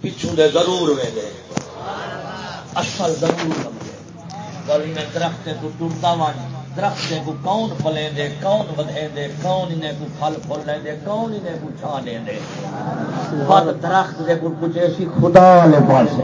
پچھوں دے ضرور ویلے اصل ضرور گلی میں درخت کو ٹوٹتا ون درخت کو کون پلے دے، کون ودے دے، کون انہیں کو پھل پھل لے دے، کون انہیں کو چھا دے دے۔ بد درخت دے کو پوچھے سی خدا لے پاسے۔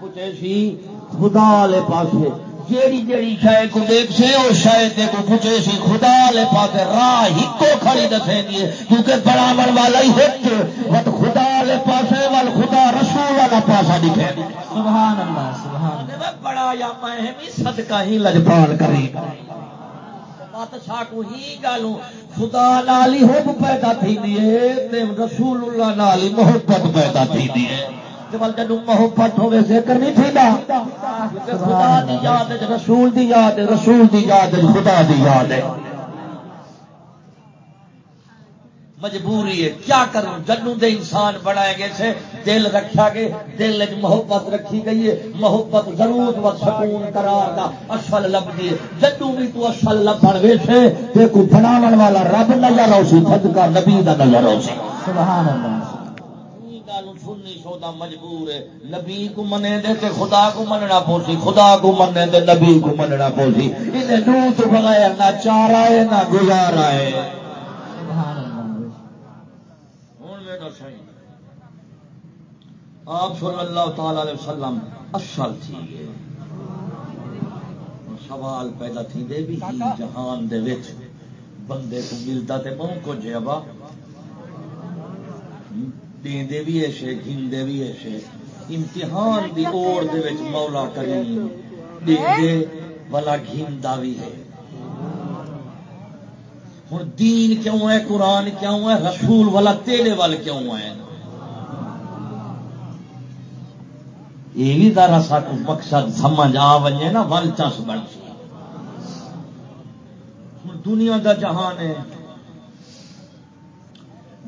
پوچھے سی خدا لے پاسے۔ جیڑی جیڑی شاید کو دیکھ سے وہ شاید کو پوچھے سی خدا لے پاس راہ ہی کو کھڑی دسے دیے کیونکہ بڑامن والا ہی ہٹ وت خدا لے پاسے وال خدا رسول والا پاسا دکھے سبحان اللہ سبحان اللہ۔ بڑا یا میں بھی صدقہ ہی لجپال کری کو ہی گالوں خدا نال ہی حب پیدا تھی دیے رسول اللہ نال ہی محبت پیدا تھی دیے جدو محبت ہوے ذکر نہیں تھی خدا دی یاد رسول دی یاد رسول دی یاد خدا دی یاد ہے۔ مجبوری ہے، کیا کروں؟ جنو دے انسان بنائے گئے سے دل رکھا گئے، دل محبت رکھی گئی ہے۔ محبت ضرور و سکون قرار دا اصل لب ہے۔ جنو بھی تو اصل لبن ویسے تے کو بناون والا رب نظر آؤ سی صدقہ نبی دا نظر آؤ سی سبحان اللہ۔ سننی سودا مجبور ہے۔ نبی کو منے دے تے خدا کو مننا پوسی، خدا کو منے دے نبی کو مننا پوسی۔ انہیں نو تو بغیر نہ چار آئے نہ گزار آئے آپ صلی اللہ تعالی علیہ وسلم اصل تھی۔ سوال پیدا تھی دے بھی جہان دے وچ۔ بندے کو ملتا تے بہت کچھ ہے ابا دے بھی ایسے گھندے بھی ایسے۔ امتحان دی اوڑ دے وچ مولا کریم دے والا گھندا بھی ہے۔ ہوں دین کیوں ہے؟ قرآن کیوں ہے؟ رسول والا تیلے وال کیوں ہے؟ یہ بھی ذرا سا مقصد سمجھ آ وجے نا ول چس بن دنیا دا جہان ہے۔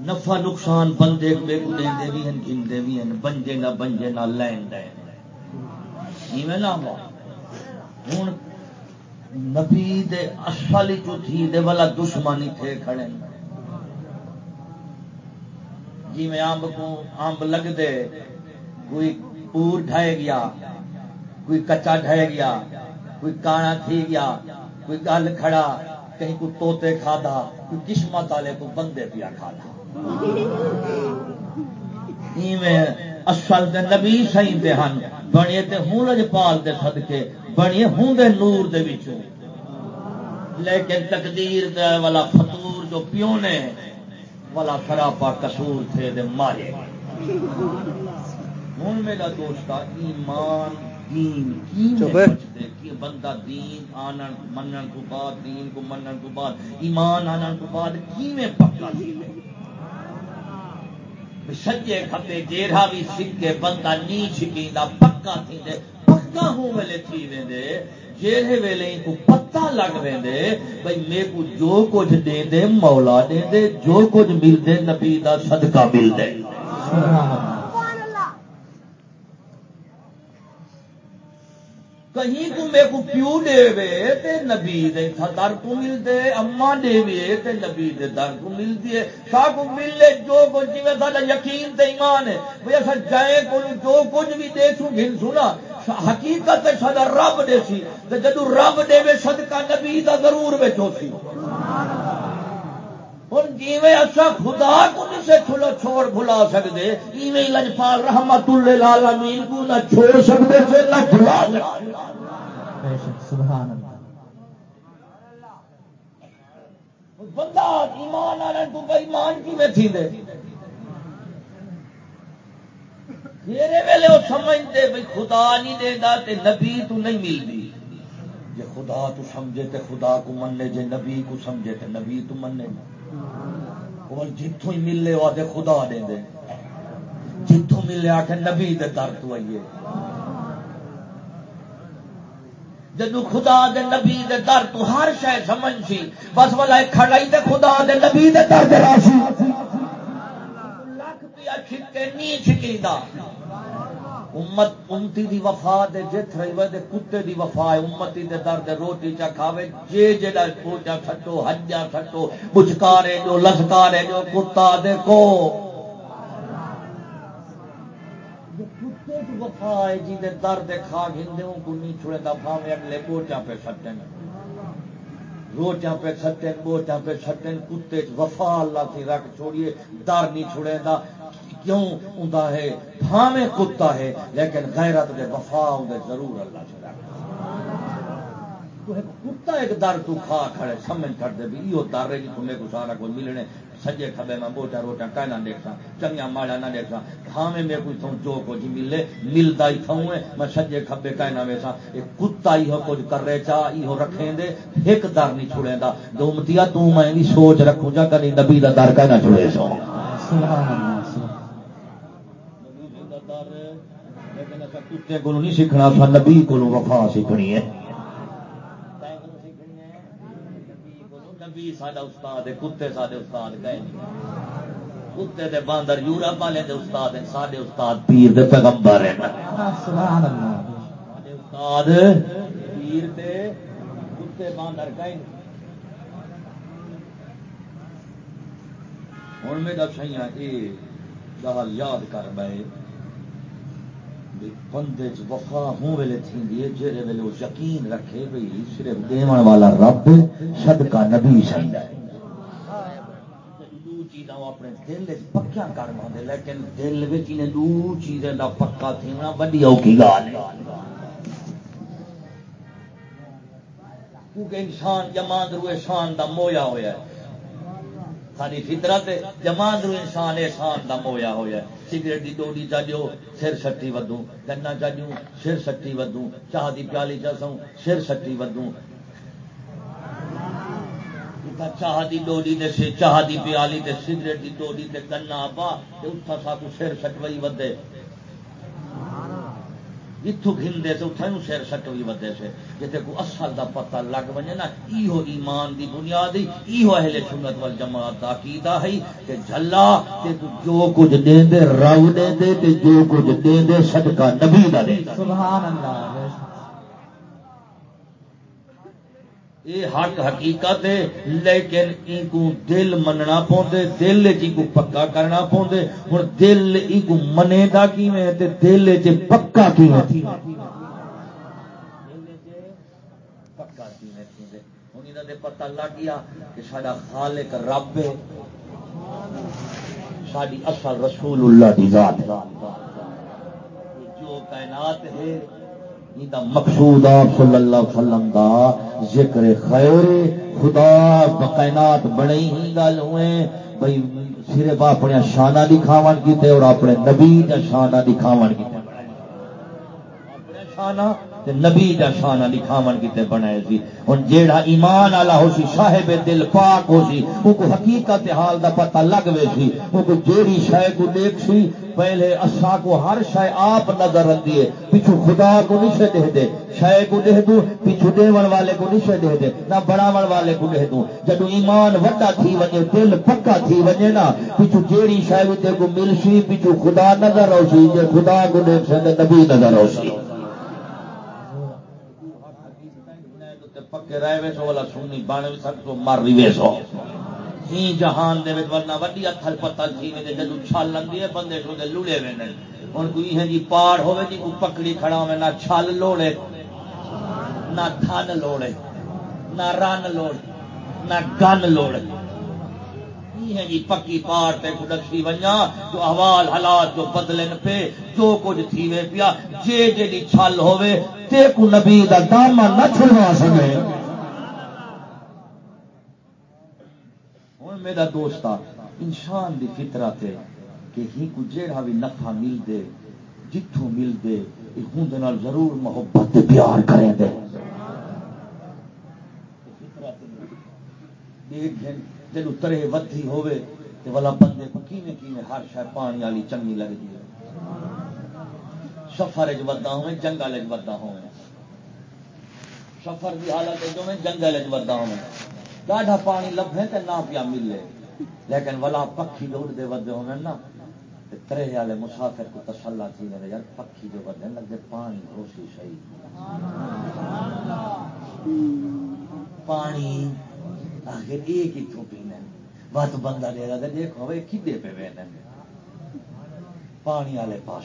نفع نقصان بندے بے دے بھی ہیں گھندے بھی ہیں بنجے نہ بنجے نہ لین دے ایویں نہ ہوں نبی دے اصل جو تھی، دے والا دشمنی تھے کھڑے۔ جی میں امب کو امب لگ دے۔ کوئی پور ڈھائے گیا، کوئی کچا ڈھائے گیا، کوئی کانا تھی گیا، کوئی گل کھڑا، کہیں کو توتے کھادا کوئی قسمت والے کو بندے پیا کھادا اصل دے نبی سی دے ہن بنیے تے ہوں لجپال دے صدقے بنیے ہوں دے نور دے وچوں۔ لیکن تقدیر دے والا فطور جو پیو نے والا سراپا کسور تھے دے مارے۔ ہوں میرا دوست ایمان دین کی بندہ دین آنن منن کو بعد دین کو منن کو بعد ایمان آنن کو بعد کی میں پکا؟ سجے کھبے جیڑا بھی سکے، بندہ نی چھکی پکا تھی دے پکا ہوں ویلے تھی ویندے۔ جیڑے ویلے ان کو پتہ لگ ویندے، بھئی میں کو جو کچھ دے دے مولا دے دے جو کچھ مل دے نبی دا صدقہ مل دے سبحان اللہ۔ تہیں کو میں کو پیو دے وے تے نبی دے در کو مل دے اما دے وے تے نبی دے در کو مل دیے شاہ کو مل لے جو کچھ جی سارا یقین تے ایمان ہے۔ وہ ایسا جائے کو جو کچھ بھی دے سو گھن سنا حقیقت سدا رب دے سی تے جدو رب دے وے صدقہ نبی دا ضرور وچ سی ہوں جی اچھا خدا کو کسے چھلو چھوڑ بھلا سکتے ایویں لجپال رحمت اللہ لال امین کو نہ چھوڑ سکتے تھے نہ بھلا سبحان بندہ ایمان آنے تو بھائی مان کی میں تھی دے میرے ویلے وہ سمجھتے بھائی خدا نہیں دے تے نبی تو نہیں ملتی جی خدا تو سمجھے تے خدا کو مننے، جے نبی کو سمجھے تے نبی تو مننے۔ نہ اور جتوں ہی ملے وہ آتے خدا دے دے۔ جتوں ملے آ کے نبی دے در تو آئیے۔ جدو خدا دے نبی دے در تو ہر شہ سمجھ سی، بس والا کھڑائی دے خدا دے نبی دے در دے راسی لکھ پیا چھکے نہیں چھکی امت امتی دی وفا دے جت رہی وے کتے دی وفا ہے، امتی دے درد روٹی چا کھاوے، جے جڑا پوچا چھٹو ہجا چھٹو بچکارے جو لسکارے جو، کتا دیکھو کتے وفا ہے جی دے درد کھا گھندے ہوں کو چھڑے دا بھاوے اگلے پوچا پہ سٹن۔ روٹیاں پہ سٹن بوٹیاں پہ سٹن، کتے وفا اللہ کی رکھ چھوڑیے، در نہیں چھڑے دا۔ کیوں ہوں ہے؟ بھاویں کتا ہے، لیکن غیرت دے وفا دے ضرور اللہ چلا کتا، ایک در تو کھا کھڑے، سمجھ کر دے بھی یہ در ہے جی تمہیں کو سارا کوئی ملنے۔ سجے کھبے میں بوٹا روٹا کہنا دیکھا چنگیا ماڑا نہ دیکھا بھاویں میں کوئی تھوں جو کچھ ملے ملتا ہی تھوں میں سجے کھبے کہنا ویسا یہ کتا ہی کچھ کر رہے چاہ یہ رکھیں دے ایک در نہیں چھڑے دا۔ دومتیا تو میں بھی سوچ رکھوں جا، کدی نبی دا در کہنا چھڑے سو کتے کو نہیں سیکھنا سا نبی کو وفا سیکھنی ہے۔ نبی ساڈا استاد ہے کتے استاد گئے کتے دے باندر یورپ والے دے استاد ہیں استاد پیر دے پیغمبر ہیں۔ استاد پیر دے کتے باندر گئے ہوں میرا سیاں یہ گل یاد کر بھائی۔ بندے چ وفا ہوں ویلے تھی جہے ویلے وہ یقین رکھے بھائی صرف دے والا رب صدقہ نبی چاہیے اپنے دل پکیا کر پاؤں لیکن دل میں دو چیزیں کا پکا تھی وڈی اوکھی گال کیونکہ انسان جمان رو شان کا مویا ہوا ہے۔ ساری فطرت جمان انسان احسان کا ہویا ہوا سگریٹ کی ڈوڈی چاجو سر سٹی ودوں گنا چاجوں سر سٹی ودوں چاہ کی پیالی چسوں سر سٹی ودوں چاہ دی ڈوڈی دے چاہ دی پیالی تے سگریٹ کی ڈوڈی تے گنا پا اتھا سا کو سر سٹوئی ودے جتوں گھنتے تو اتوں سر سٹ بھی جی ودے سے جیتے کو اصل دا پتہ لگ بنے نا، ایہو ایمان دی بنیاد ایہو اہل سنت وال جماعت دا عقیدہ ہے کہ جھلا، تے تو جو کچھ دین دے، رب دے، تے جو کچھ دین دے، صدقہ نبی دا دے۔ سبحان اللہ یہ حق حقیقت ہے، لیکن ان کو دل مننا پوندے دل چ کو پکا کرنا پوندے ہن دل ای کو منے دا کیویں تے دل چ پکا کیویں؟ پکا کیویں؟ لگ گیا کہ ساڈا خالق رب ہے۔ ساڈی اصل رسول اللہ دی ذات جو کائنات ہے مقصود آپ صلی اللہ علیہ وسلم دا ذکر خیر خدا بقینات بڑے ہی گل ہوئے۔ بھائی صرف اپنے شانہ دکھاو کیتے اور اپنے نبی کا شانہ دکھاو کیتے۔ اپنے نبی کا شانہ لکھاون کیتے بنائے سی۔ ہن جیڑا ایمان والا ہو سی، صاحب دل پاک ہو سی، او کو حقیقت حال دا پتہ لگ وے سی۔ او کو جیڑی شے کو دیکھ سی، پہلے اسا کو ہر شے آپ نظر رکھدی ہے پیچھے خدا کو نہیں سے دے دے۔ شے کو دے دوں پیچھے دیون والے کو نہیں سے دے دے۔ نہ بڑاون والے کو دے دوں۔ جدو ایمان وڈا تھی وجے، دل پکا تھی وجے نا پیچھے جیڑی شے تے کو مل سی پیچھے خدا نظر ہو سی، جے خدا کو دیکھ سے نبی نظر ہو سی۔ پکے رہے ویسو، والا سننی بن بھی سکو مر بھی ویسو۔ ہی جہان دے ورنہ وڈی اتل پتل تھی وے جدو چھل لگی ہے، بندے سو دے لڑے وے ہوں کوئی ہے جی پاڑ ہوے جی کوئی پکڑی کھڑا ہوے نہ چھل لوڑے، نہ تھن لوڑے، نہ رن لوڑ نہ گن لوڑے۔ ہے جی پکی پار تے کو دسی ونجا جو احوال، حالات، جو بدلن پہ جو کچھ تھیوے پیا، جے جے چھل ہوے تے کو نبی دا دامن نہ چھڑوا سکے ہوں میرا دوست انسان دی فطرت ہے کہ ہی کو جیڑا بھی نفع مل دے جتوں مل دے ہوں ضرور محبت پیار کریں دے۔ جب ترے ودھی ہوے تو والا بندے کو کیویں کیویں ہر شاید پانی والی چنگی لگتی ہے۔ سفر چ ودا ہوئے جنگل چ ودا ہوئے سفر کی حالت جو میں جنگل چ ودا ہوئے ڈاڈا پانی لبھے تو نہ پیا ملے۔ لیکن والا پکھی دوڑ دے ودے ہوئے نا ترے والے مسافر کو تسلا تھی میرے یار پکی جو بدے لگے پانی روسی صحیح پانی آخر ایک ہی کتوں پینے؟ بس بندہ دے رہا دیکھو بھائی کھے پہ بے پانی والے پاس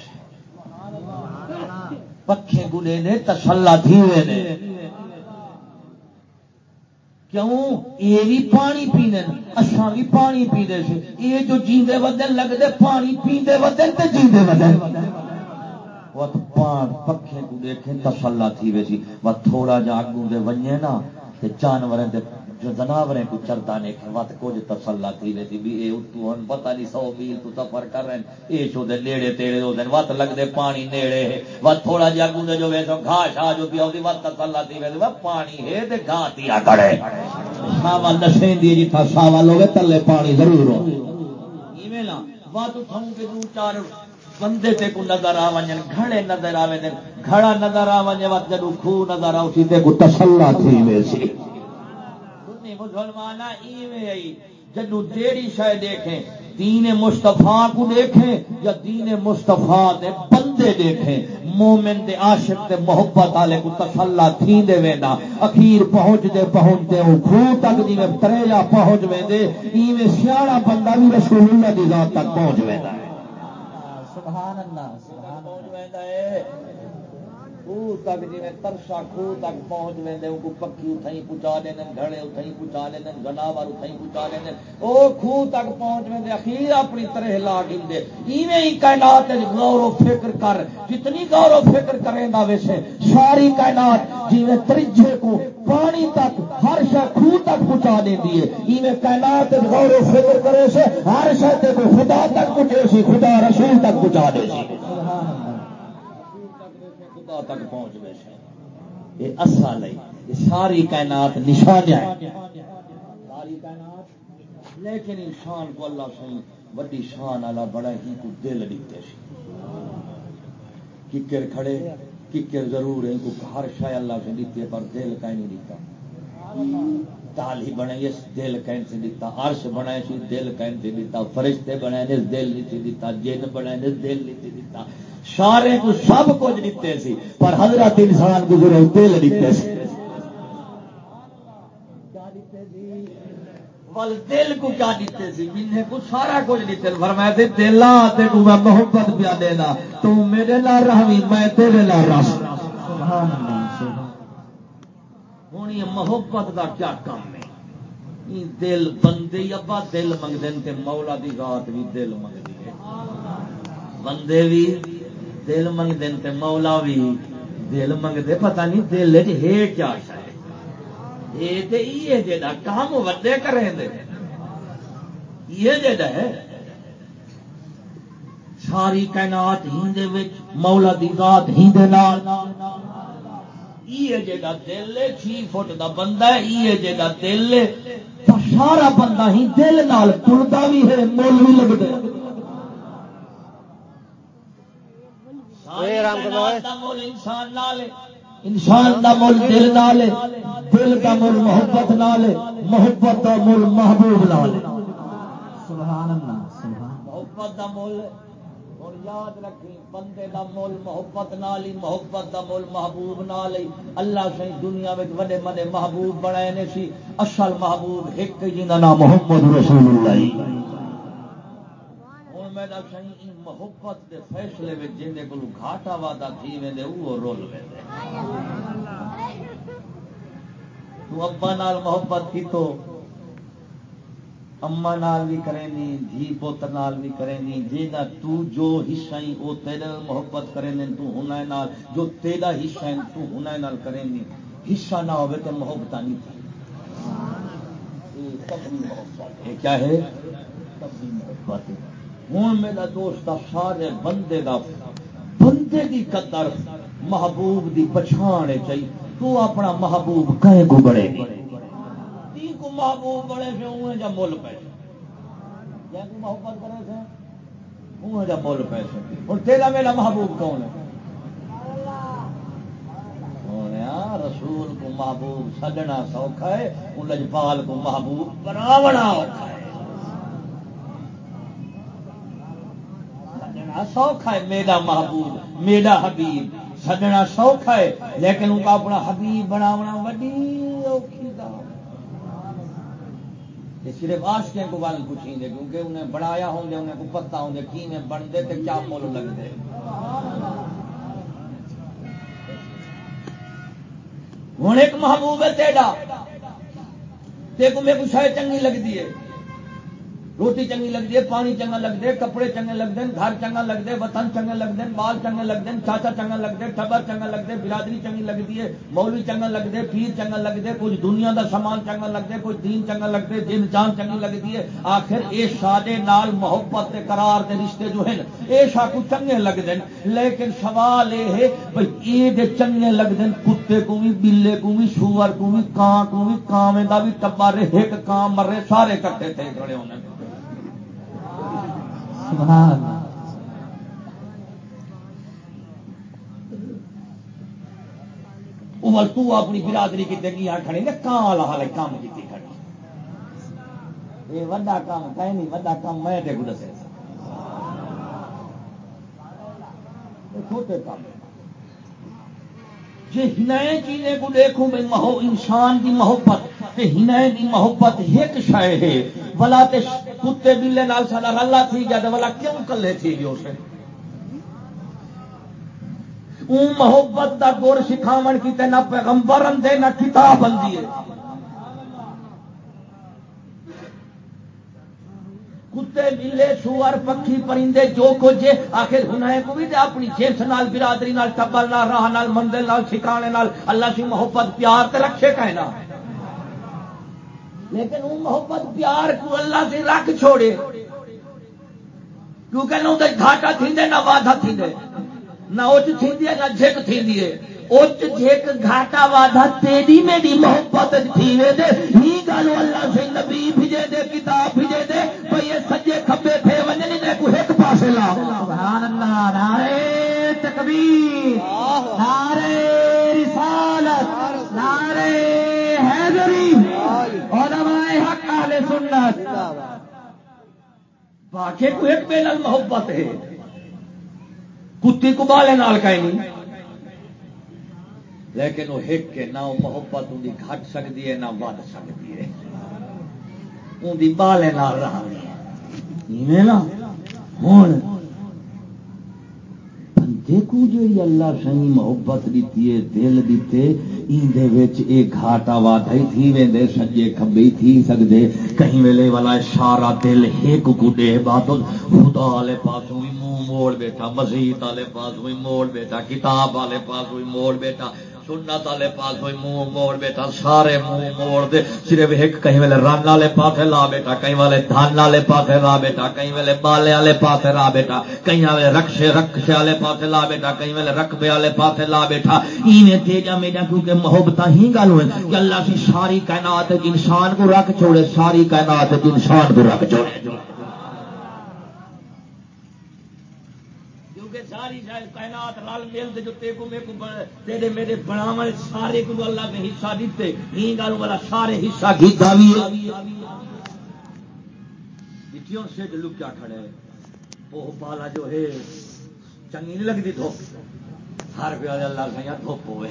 پکھے گلے نے تسلا تھی کیوں؟ یہ بھی پانی پینے اچھا بھی پانی پینے سے یہ جو جیندے ودن لگتے پانی پیندے ودن تے جیندے ودن۔ وہ تو پان پکھے کو دیکھیں تسلا تھی ویسی۔ وہ تھوڑا جا اگوں دے ونجے نا، تے جانوراں دے جو جناوریں کو چرتا نے وت کچھ تسلا تھی ویسی بھی اے اتو ہن پتہ نہیں سو میل تو سفر کر رہے ہیں۔ اے چو دے نیڑے تیڑے دو دن وت لگ دے پانی نیڑے ہے۔ وت تھوڑا جا گوندے جو ویسو گھاس شاہ جو پیا دی وت تسلا تھی ویسی وہ پانی ہے تے گھا تیا کڑے ساوا نشیں دی جی تھا ساوا لوگے تلے پانی ضرور ہو۔ ایویں نا وت تھوں کے دو چار بندے تے کو نظر آ ونجن گھڑے نظر آوے دن گھڑا نظر آ ونجے وت جدو کھو نظر آ اسی تے کو تسلا تھی ویسی مسلمان جدو جیڑی شہ دیکھیں، دین مستفا کو دیکھیں یا دین مستفا دے بندے دیکھیں، مومن دے عاشق دے محبت والے کو تسلا تھی دے وینا، اخیر پہنچ دے پہنچ دے او خو تک جی میں ترے یا پہنچ ویندے، ایویں سیاڑا بندہ بھی رسول اللہ دی ذات تک پہنچ ویندا ہے سبحان اللہ سبحان پہنچ ویندا ہے خوہ تک جی ترشا خوہ تک پہنچ وے کو پکی اتائی پہنچا دیں گھڑے اتائی پہنچا دیں جناور اتائی پہنچا دیں وہ خوہ تک پہنچ وے اخیر اپنی طرح لا گے ایویں ہی کائنات غور و فکر کر، جتنی غور و فکر کریں گا ویسے، ساری کائنات جی ترجے کو پانی تک، ہر شہ خوہ تک پہنچا دیں ہے۔ ایویں کائنات غور و فکر کرے سے، ہر شہ کو خدا تک پہنچے سی، خدا رسول تک پہنچا دے سی۔ خدا تک پہنچ گئے یہ اصل ہے یہ ساری کائنات نشان ہے ساری کائنات۔ لیکن انسان کو اللہ سی وڈی شان والا بڑا ہی کو دل دیتے سی ککر کھڑے ککر ضرور ہے کو ہر شاید اللہ سے دیتے پر دل کا نہیں دیتا تال ہی بنے اس دل کہیں سے دیتا عرش بنے سی دل کہیں سے دیتا فرشتے بنے اس دل نہیں دیتا جن بنے اس دل نہیں دیتا سارے کو سب کچھ دیتے سی، پر حضرت انسان کو ضرور دل دیتے سی۔ دل کو کیا دیتے سی؟ مینے کو سارا کچھ دیتے فرمایا تے دلا تے کو میں محبت پیا دینا۔ تو میرے نال رہوی میں تیرے نال رہ سبحان ہوں یہ محبت دا کیا کام ہے؟ دل بندے، ابا دل منگتے مولا دی ذات بھی دل منگتی ہے۔ بندے بھی دل منگتے تے مولا بھی دل منگتے پتہ نہیں دل ہے کیا شاید یہ جا کام ودے کریں دے۔ یہ جا ہے، ساری کائنات ہی مولا دی ذات ہی دے یہ جا دل چھی فٹ دا بندہ ہے یہ جا دل سارا بندہ ہی دل نال ٹرتا بھی ہے، مول بھی لگتا ہے۔ انسان کا مل دل نال دل کا مل محبت نال محبت کا مل محبوب نال محبت کا مل اور یاد رکھی بندے دا مول محبت نال ہی محبت دا مول محبوب نال ہی اللہ سے دنیا میں بڑے بڑے محبوب بنائے نے سی۔ اصل محبوب ایک جی نام محمد رسول اللہ۔ میرا سی محبت کے فیصلے میں جن کو گھاٹا وادا تھی وے وہ رول وے تو ابا نال محبت کی تو اما نال بھی کریں گی جی پوتر نال بھی کریں گی جی نہ تو جو حصہ ہی وہ تیرے محبت کریں گے تو ہونا نال جو تیرا حصہ ہے تو ہونا نال کریں گی حصہ نہ ہوئے تو محبت نہیں تھی یہ کیا ہے محبت ہوں میرا دوست سارے بندے دا بندے دی قدر محبوب دی پچھاڑ چاہیے تو اپنا محبوب کہیں کو بڑے گی؟ کو محبوب بڑے سے جا پیسے۔ کو محبت کرے سے؟ اوے جا مل پیسے۔ ہوں تیرا میرا محبوب کون ہے؟ رسول کو محبوب سجنا سوکھا ہے ان لجپال کو محبوب بناونا اوکھا ہے۔ بڑا سوکھا ہے میرا محبوب، میرا حبیب۔ سجنا سوکھا ہے، لیکن ان کا اپنا حبیب بناونا وڈی اوکھی صرف آشکے کو گل پوچھی دے کیونکہ انہیں بنایا ہوں انہیں کو پتا ہوں کی میں بنتے تے کیا مول لگتے۔ ہوں ایک محبوب ہے تیرا دیکھو میرے کو شاید چنگی لگتی ہے۔ روٹی چنگی لگتی ہے پانی چنگا لگتے کپڑے چنگے لگتے ہیں گھر چنگا لگتے وطن چنگے لگتے ہیں بال چنگے لگتے ہیں چاچا چنگا لگتے ٹبر چنگا لگتے برادری چنگی لگتی ہے مولوی چنگا لگتے پیر چنگا لگتے کچھ دنیا کا سامان چنگا لگتے کچھ دین چنگا لگتے جن جان چنگی لگتی ہے آخر یہ سادے نال محبت کرار کے رشتے جو ہیں یہ ساکو چنگے لگتے ہیں لیکن سوال یہ ہے بھائی یہ چنگے لگتے ہیں کتے کو بھی بلے کو بھی سور کو بھی کان کو بھی کام کا بھی ٹبر ایک کام مرے سارے کٹے تھے کھڑے ہونے سبحان عمر، تو اپنی برادری کی تنگی کھڑے نے کان والا حال کام کی کھڑی یہ وڈا کام، کہیں نہیں، وڈا کام میں دیکھ دسے چھوٹے کام جی ہنائے چیزیں کو دیکھوں میں مہو انسان دی محبت تے ہنائے دی محبت ایک شے ہے۔ بلا تے کتے بلے نال سارا رلا تھی گیا تو بلا کیوں کلے تھی گیا اسے؟ اون محبت دا گور سکھاون کی تے نہ پیغمبر اندے نہ کتاب اندی ہے۔ کتے بلے سور، پکھی پرندے، جو کچھ آخر ہنائے کو بھی دے اپنی جنس نال، برادری نال ٹبر نال، راہ نال مندر نال، ٹھکانے نال۔ اللہ سی محبت، پیار تے رکھے کہنا لیکن وہ محبت، پیار کو اللہ سے رکھ چھوڑے۔ کیونکہ نہ گھاٹا تھی نہ وعدہ تھی نہ اچ تھی نہ جھک تھی اچ جھک گھاٹا وعدہ تیری میری محبت تھی دے ہی گل اللہ سے نبی بھیجے دے کتاب بھیجے دے بھئی سجے کھبے تھے ونجنی دے کو ایک پاسے لا سبحان اللہ نعرے تکبیر نعرے رسالت نعرے حیدری علماء حق اہل سنت باقی کو ایک بے محبت ہے کتی کو بالے نال کہیں نہیں لیکن وہ ہک کے نہ محبت ان کی گھٹ سکتی ہے، نہ ود سکتی ہے۔ ان کی بالے نال رہی نا؟ ہوں بندے کو جی اللہ سی محبت دیتی ہے، دل دیتے اندر گھاٹا واٹا ہی تھی وے سجے کبے تھی سکتے کہیں ویلے والا سارا دل ایک گڈے بات خدا والے پاسوں بھی منہ موڑ بیٹھا مسیحت والے پاس بھی موڑ بیٹھا، کتاب والے پاس بھی موڑ بیٹھا۔ سنت والے پاس منہ موڑ بیٹا سارے منہ موڑ دے۔ صرف ایک کہیں ویلے رن والے پاسے لا بیٹا کئی والے دھن والے پاسے لا بیٹا کئی ویلے بالے والے پاسے لا بیٹا کئی والے رکشے رکشے والے پاسے لا بیٹا کئی ویلے رقبے والے پاسے لا بیٹا ایویں تیجا میجا کیونکہ محبت ہی گل ہوئے کہ اللہ کی ساری کائنات، انسان کو رکھ چھوڑے، ساری کائنات انسان کو رکھ چھوڑے۔ ساری کائنات رل مل جو تے کو تیرے میرے بناو سارے کو اللہ نے حصہ دیتے۔ ہی گل والا سارے حصہ گیتا بھی کیوں سے لکیا کھڑے وہ پالا جو ہے، چنگی نہیں لگتی دھوپ۔ ہر پیا اللہ کا یار دھوپ ہوئے۔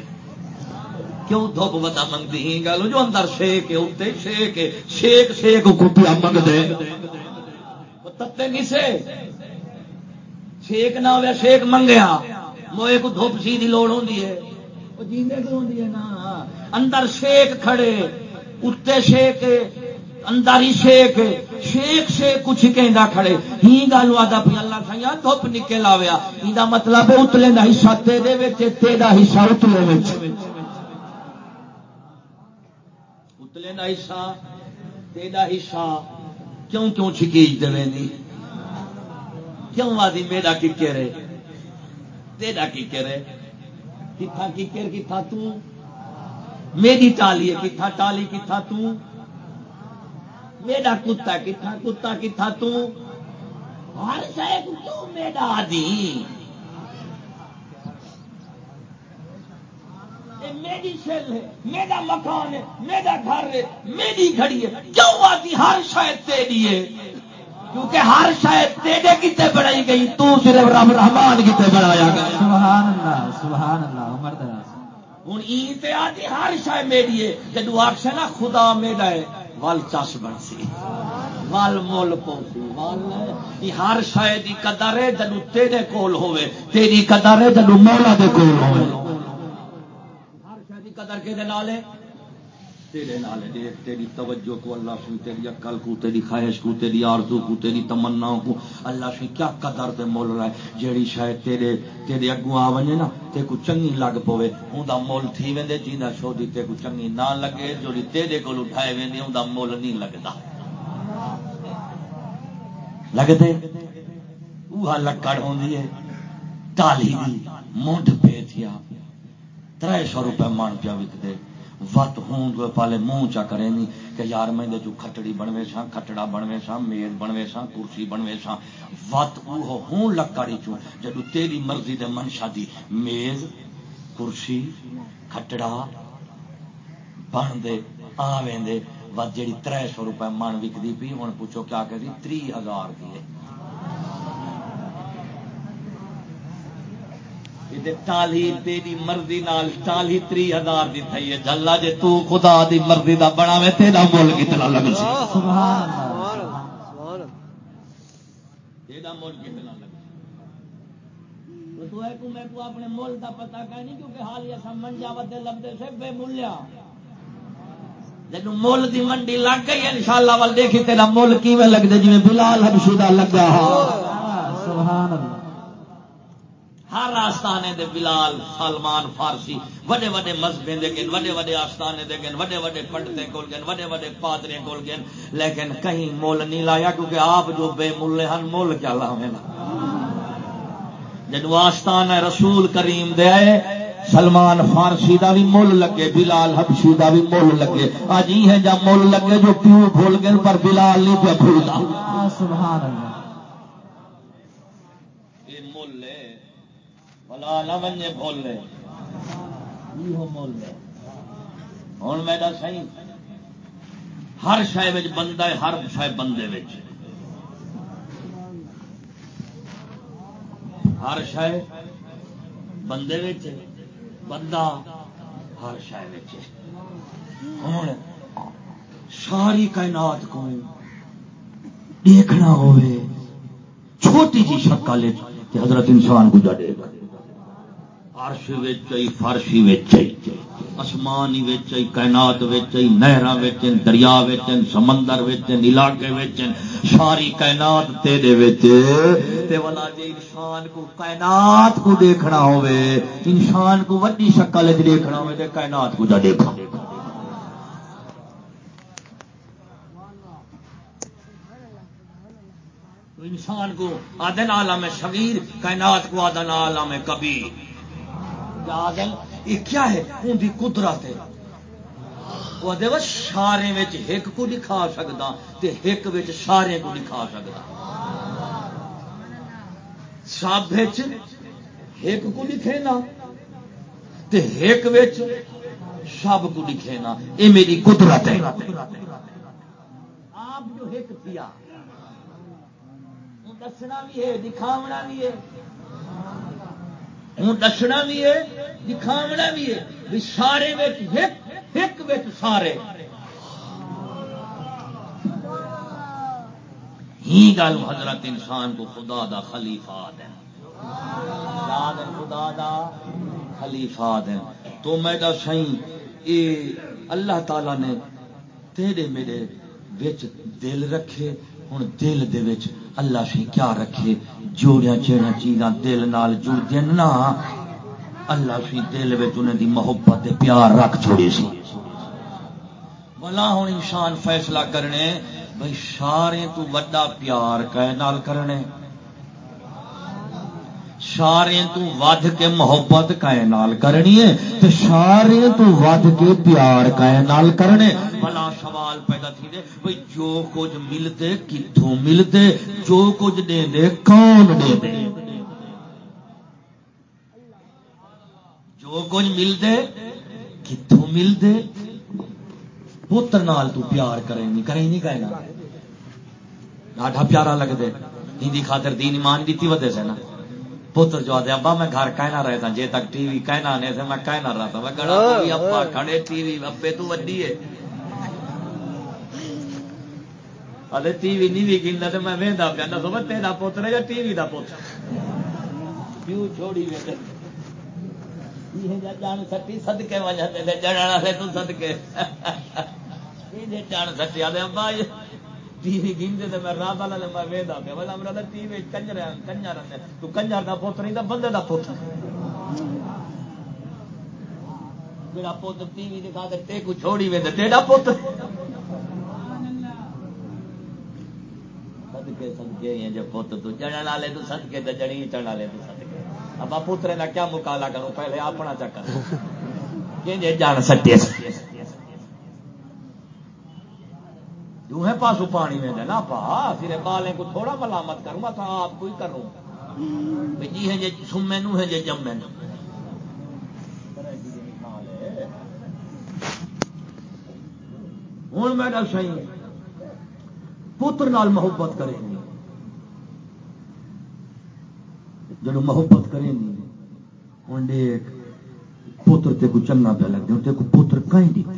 کیوں دھوپ بتا منگتی؟ ہی گل جو اندر شیک ہے اتنے شیک ہے۔ شیک شیک کٹیا منگتے تتے نہیں سے۔ شیک نہ ہوا شیک منگیا۔ موئے کو دھوپ سی دی لوڑ ہوتی ہے۔ وہ جیندے کیوں ہوتی ہے؟ نا۔ اندر شیک کھڑے اتنے شیک اندر ہی شیک شیک سے کچھ کہندا کھڑے۔ ہی گل آتا پی اللہ سیا دھوپ نکل آیا یہ مطلب اتلے کا حصہ، تیرے تیرا حصہ اتلے اتلے کا حصہ تیرا حصہ۔ کیوں کیوں چکیج دے کیوں آدھی میرا ککر ہے تیرا ککر ہے کتھا ککر کتھا تو؟ میری ٹالی ہے، کتھا ٹالی، کتھا تو؟ میرا کتا کتھا کتا، کتھا تو؟ ہر شاید تو میرا آدھی۔ میری سیل ہے، میرا مکان ہے، میرا گھر ہے، میری گھڑی ہے۔ کیوں آتی ہر شاید تیری ہے؟ کیونکہ ہر شاید تیرے کتنے بڑھائی گئی تو صرف رب رحمان کتنے بڑھایا گیا۔ سبحان اللہ سبحان اللہ عمر دراز ہوں ای آدھی ہر شہ میری ہے جدو آخ نا خدا میرا ہے ول چس بن سی۔ ول مل پوسی ول ہر شہ کی قدر ہے جدو تیرے کول ہوے تیری قدر ہے جدو مولا دے کول ہوے ہر شہ کی قدر کے نال ہے؟ تیرے نال دیکھ تیری توجہ کو اللہ سے تیری عقل کو، تیری خواہش کو، تیری آرزو کو، تیری تمنا کو اللہ سے کیا قدر تے مول رہا ہے، جیڑی شاید تیرے تیرے اگوں آ ونے نا، تے کو چنگی لگ پوے اوندا مول تھی ویندے جیندا شودی تے کو چنگی نہ لگے جوڑی تیرے کول اٹھائے ویندے اوندا مول نہیں لگدا۔ لگدے؟ اوہا لکڑ ہوندی ہے، ٹالی دی، مونڈ پے تھیا 300 روپے من پیا وکدے۔ وت ہوں تو پالے منہ چا کرے نہیں کہ یار میں جو کھٹڑی بنوے سا کھٹڑا بنوے سا میز بنوے سا کرسی بنوے سا وت وہ ہوں لکڑی چوں۔ جدو تیری مرضی دے منشا دی میز، کرسی، کھٹڑا بن دے، آویں دے۔ وت جیڑی تر سو روپے من وکتی پی ہوں پوچھو کیا کہ تری ہزار کی ہے۔ ٹالی تیری مرضی نال ٹالی تری ہزار دی تھئی ہے جلا جے تو خدا دی مرضی دا بنا میں تیرا مول کتنا لگ سی۔ سبحان اللہ تیرا مول کتنا لگ تو ہے کو میں کو اپنے مول دا پتہ کہ نہیں کیونکہ حال یہ سم من جاوت دے لبدے سے بے مولیا۔ جنو مول دی منڈی لگ گئی انشاءاللہ ول دیکھی تیرا مول کیویں لگ دے جویں بلال حبشی دا لگا سبحان اللہ۔ ہر آستانے دے بلال، سلمان فارسی، وڈے وڈے مذہبے دے گئے وڈے وڈے آستانے دے گئے وڈے وڈے پنڈتے کول گئے وڈے وڈے پادرے کول گئے لیکن کہیں مول نہیں لایا کیونکہ آپ جو بے ملے ہیں مول کیا لاویں جدو آستان ہے رسول کریم دے آئے، سلمان فارسی دا بھی مول لگے، بلال حبشی دا بھی مول لگے۔ آج یہ ہے جب مول لگے جو پیو بھول گئے پر بلال نہیں پہ بھولتا؟ سبحان اللہ یہ مول ہے بلا نہ بنے بول لے مول لے ہوں میرا سی ہر شہ بندہ ہے، ہر شہ بندے ہر شہ بندے بندہ ہر شہ ہوں ساری کائنات کو دیکھنا ہوئے، چھوٹی جی شکل حضرت انسان کو جڑے گا عرش وچ فرشی وچ آسمانی وچ کائنات وچ نہراں وچ دریا وچ سمندر وچ علاقے وچ ساری کائنات تیرے وچ تے والا جے انسان کو کائنات کو دیکھنا ہوے انسان کو وڈی شکل وچ دیکھنا ہوے تے کائنات کو جا دیکھو۔ انسان کو آدن عالم صغیر کائنات کو آدن عالم کبیر۔ آدن یہ کیا ہے؟ ان کی قدرت ہے۔ وہ سارے ایک کو دکھا سکتا تے ایک سارے کو دکھا سکتا سب ایک کو لکھے نا تے ایک سب کو لکھے نا یہ میری قدرت ہے۔ آپ جو ایک کیا۔ دسنا بھی ہے، دکھاونا بھی ہے۔ ہوں دسنا بھی ہے، دکھاونا بھی ہے بھی سارے ایک سارے۔ ہی گل حضرت انسان کو خدا دا خلیفہ دیں خدا دا خلیفہ دیں تو میں دا سی اے اللہ تعالی نے تیرے میرے بچ دل رکھے ہوں دل دے وچ اللہ سے کیا رکھے؟ جوڑیا جہاں چیزاں دل نال جڑ نا، اللہ سی دل انہیں دی محبت پیار رکھ چھوڑی سی۔ بلا ہوں انسان فیصلہ کرنے بھائی سارے تو وڈا پیار کہ کرنے۔ سارے تو ود کے محبت کائے نال کرنی ہے سارے تو ود کے پیار کائے نال کرنے۔ بلا سوال پیدا تھی دے بھئی جو کچھ ملتے کتوں ملتے، جو کچھ دے دے کون دے دے جو کچھ ملتے کتوں ملتے، پتر نال تو پیار کرے نہیں کرے نہیں کہنا ڈاٹا پیارا لگتے ہندی خاطر دین ایمان دیتی ودے سے نا۔ پتر جو آدھے، ابا میں گھر کہنا رہتا، جے تک ٹی وی کہنا آنے سے میں کہنا رہا تھا میں کہنا ابا کھڑے ٹی وی، ابے تو وڈی ہے۔ ارے ٹی وی نہیں بھی گندا تو میں وہدا پیا، نہ سو تیرا پوتر ہے یا ٹی وی دا پوتر کیوں چھوڑی وے جان سٹی سدکے وجہ جڑ والے تو سدکے جان سٹی، آدھے ابا ٹی وی گنتے تو میں رات والا پیا کنجر تو کنجر نہیں بندے میرا ٹی وی دکھا کے تے کو چھوڑی وے تیرا پوت تو جڑن والے تو جڑی چڑھ والے تو سدکے ابا پوترے کا کیا مکالا کروں؟ پہلے اپنا چکر جان سٹے۔ جو ہے پاسو پانی میں دینا پا پھر بالے کو تھوڑا ملامت کروں گا تو آپ کو ہی کروں جی ہے جی سمے نو ہے جی جمے نو۔ ہوں میرا سی پتر نال محبت کرے گی جب محبت کریں گی ہوں دیکھ پوتر تے کو چنگا پہ لگتے ہوں تے کو پوتر کہیں دیتے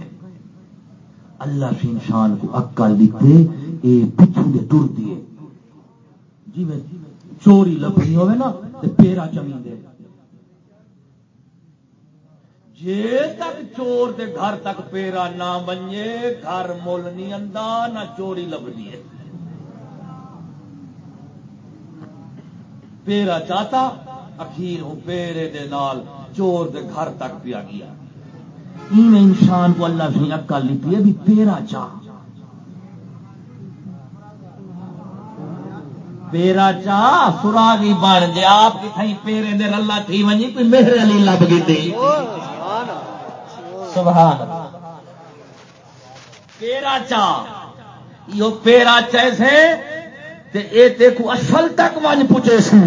اللہ سے انسان کو اکل دیتے، اے پچھو دے ٹر دیے۔ جی میں چوری لبنی ہوئے نا، تے پیرا چمی دے۔ جے تک چور دے گھر تک پیرا نہ بنجے گھر مول نہیں اندا، نہ چوری لبنی ہے۔ پیرا چاہتا، اخیر ہوں پیرے دے نال چور دے گھر تک پیا گیا۔ این انسان کو اللہ سے اکل لیتی ہے بھی پیرا چاہ۔ پیرا چاہ سراغی بن جائے، آپ کی پیرے دے رلا تھی ونجی، کوئی مہر علی لب گئی سبحان پیرا چاہ، یہ پیرا چیسے کو اصل تک ون پوچھے سی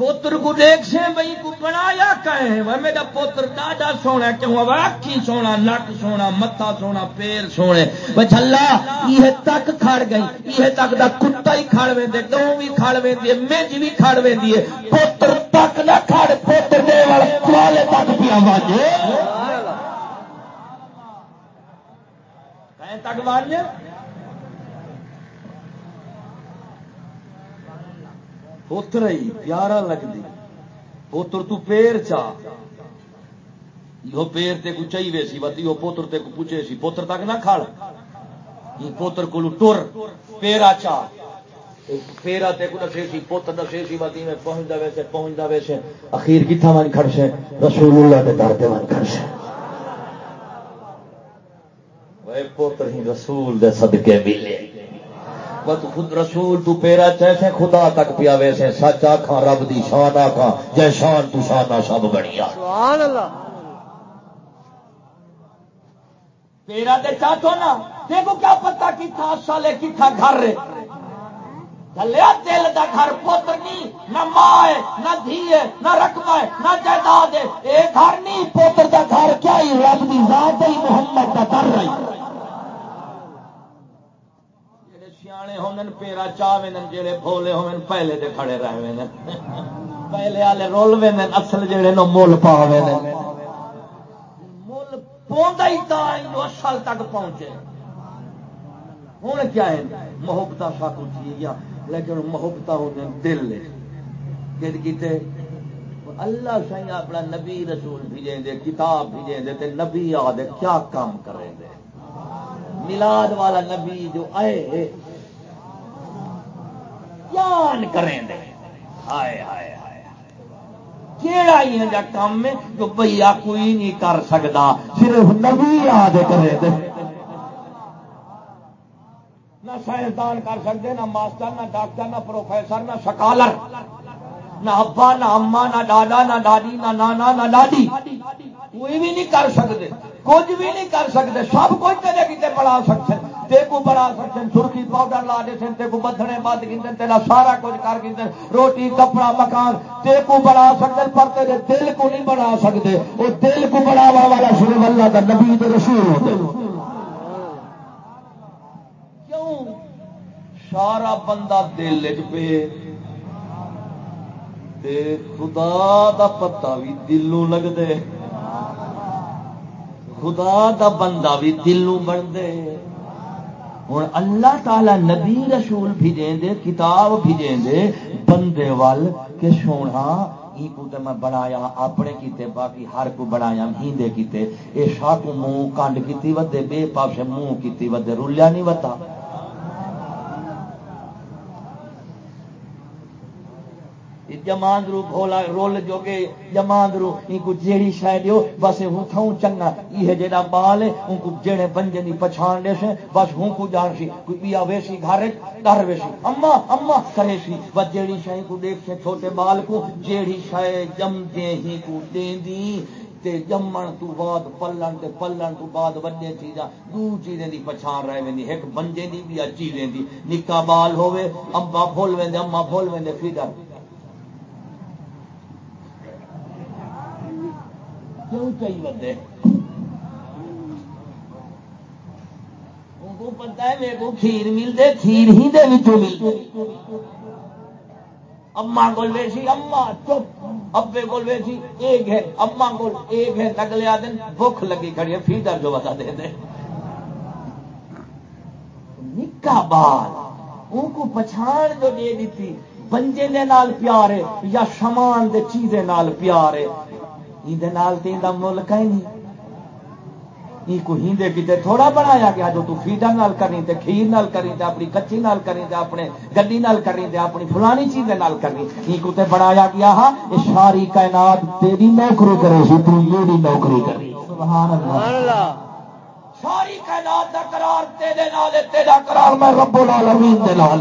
پوتر کو دیکھ سے بھائی کو بنایا کہیں وہ میرا پوتر ڈاڈا سونا کیوں؟ اکی سونا نک سونا متا سونا، پیر سونے۔ بچلا یہ تک کھڑ گئی یہ تک دا کتا ہی کھڑ وے دے گوں بھی کھڑ وے دی میج بھی کھڑ وے دی پوتر تک نہ کھڑ، پوتر دے والے تک پیا واجے تک واجے پوتر ہی، پیارا لگتی پوتر تو پیر چاہ یہ پیر تے کو چاہیے سی بتی وہ پوتر تے کو پوچھے سی۔ پوتر تک نہ کھڑ۔ پوتر کو ٹر۔ پیرا چاہ پیرا تے کو دسے سی، پوتر دسے سی بتی میں پہنچتا ویسے پہنچتا ویسے۔ اخیر کتنا من کھڑ رسول اللہ کے در پہ من کھڑ سے پوتر ہی رسول دے صدقے ملے۔ خود رسول تو پیرا چیسے خدا تک پیا ویسے سچ آخا رب دی شان آخا جے شان تو شانہ سب بڑیا پیرا دے چاہتو نا دیکھو کیا پتا کتنا سالے کتنا گھر چلیا دل دا گھر پوتر نہیں نہ ماں ہے نہ دھی ہے نہ رقبہ ہے نہ جائیداد ہے۔ اے گھر نہیں پوتر دا گھر کیا ہی رب دی ذات ہی محمد دا در رہی سیانے ہونے پیرا چاہے جڑے بھولے ہوئے پہلے دے کھڑے رہے پہلے والے رول وے اصل جڑے نو مول پا مل پوندا ہی تا اصل تک پہنچے ہوں کیا ہے محبت سا کچھ گیا لیکن محبت ہونے دل دل کیتے اللہ سی اپنا نبی رسول بھیجیں دے کتاب بھیجیں دے تے نبی آدھے کیا کام کریں دے ملاد والا نبی جو آئے بیان کریں دے۔ ہائے ہائے کیڑا ہی جا کام ہے جو بھیا کوئی نہیں کر سکتا صرف نبی یاد کرے دے۔ نہ سائنسدان کر سکتے نہ ماسٹر، نہ ڈاکٹر، نہ پروفیسر، نہ سکالر نہ ابا، نہ اما، نہ دادا نہ دادی نہ نانا، نہ دادی کوئی بھی نہیں کر سکتے کچھ بھی نہیں کر سکتے سب کچھ تیرے کتنے بڑھا سکتے تے کو بڑھا سکتے سرخی پاؤڈر لا دے سن تے کو بدھنے بد گندن، تیرا سارا کچھ کر گندن، روٹی، کپڑا، مکان تے کو بڑھا سکتے پر تیرے دل کو نہیں بڑھا سکتے۔ وہ دل کو بڑھاوا والا صرف اللہ کا نبی رسول۔ ہوتے کیوں؟ سارا بندہ دل پہ خدا دا پتا بھی دلوں لگ دے خدا دا بندہ بھی دلوں بن دے ہوں اللہ تعالی نبی رسول بھیجیں دے کتاب بھیجیں دے بندے وال کہ سونا کو تے میں بنایا، اپنے کیتے، باقی ہر کو بنایا ہیندے کیتے۔ اے شاہ کو منہ کنڈ کیتی ودے بے پاس منہ کیتی ودے رولیا نہیں وتا۔ جماندرو بھولا رول جو گے جماندرو ان کو جیڑی شے دیو، بس ہوں تھوں چنگا۔ یہ جڑا بال ہے ان کو جڑے بنجے دی پہچان دے سے، بس ہوں کو جان سی۔ کوئی پیا ویسی گھر ڈر ویسی۔ اما اما کرے سی۔ بس جیڑی شے کو دیکھ سے، چھوٹے بال کو جیڑی شے جم دے ہی کو دیندی۔ تے جمن تو بعد پلن، تے پلن تو بعد وڈے چیزاں۔ دو چیزیں دی پچھان رہ ویندی۔ ایک بنجے دی بھی چیزیں دی۔ نکا بال ہوے امبا پھول ویندے اما پھول ویندے فیڈر کیوں چاہیے بندے؟ کو پتا ہے میرے کو کھیر ملتے کھیر ہی دے ملتے اما کول ویسی اما چپ۔ ابے کول ویسی، ایک ہے۔ اما کول ایک ہے نگلیا دن بھوک لگی کھڑی ہے فیڈر جو بتا دے دے۔ نکا بال۔ ان کو پچھان جو دے دیتی، بنجے دے نال پیارے یا شمان دے چیزے نال پیارے مل کہیں نہیں۔ کو ہیندے کتے تھوڑا بنایا گیا جو تو نال کریں تے کھیر نال کریں تے اپنی کچی نال کریں تے اپنے گڈی نال کریں تے اپنی فلانی چیز نال کو تے بنایا گیا یہ ساری کائنات تیری نوکری کرے سی تو میری نوکری کرے۔ سبحان اللہ۔ ساری کائنات دا قرار تیرے نال تیرا قرار میں رب العالمین دے نال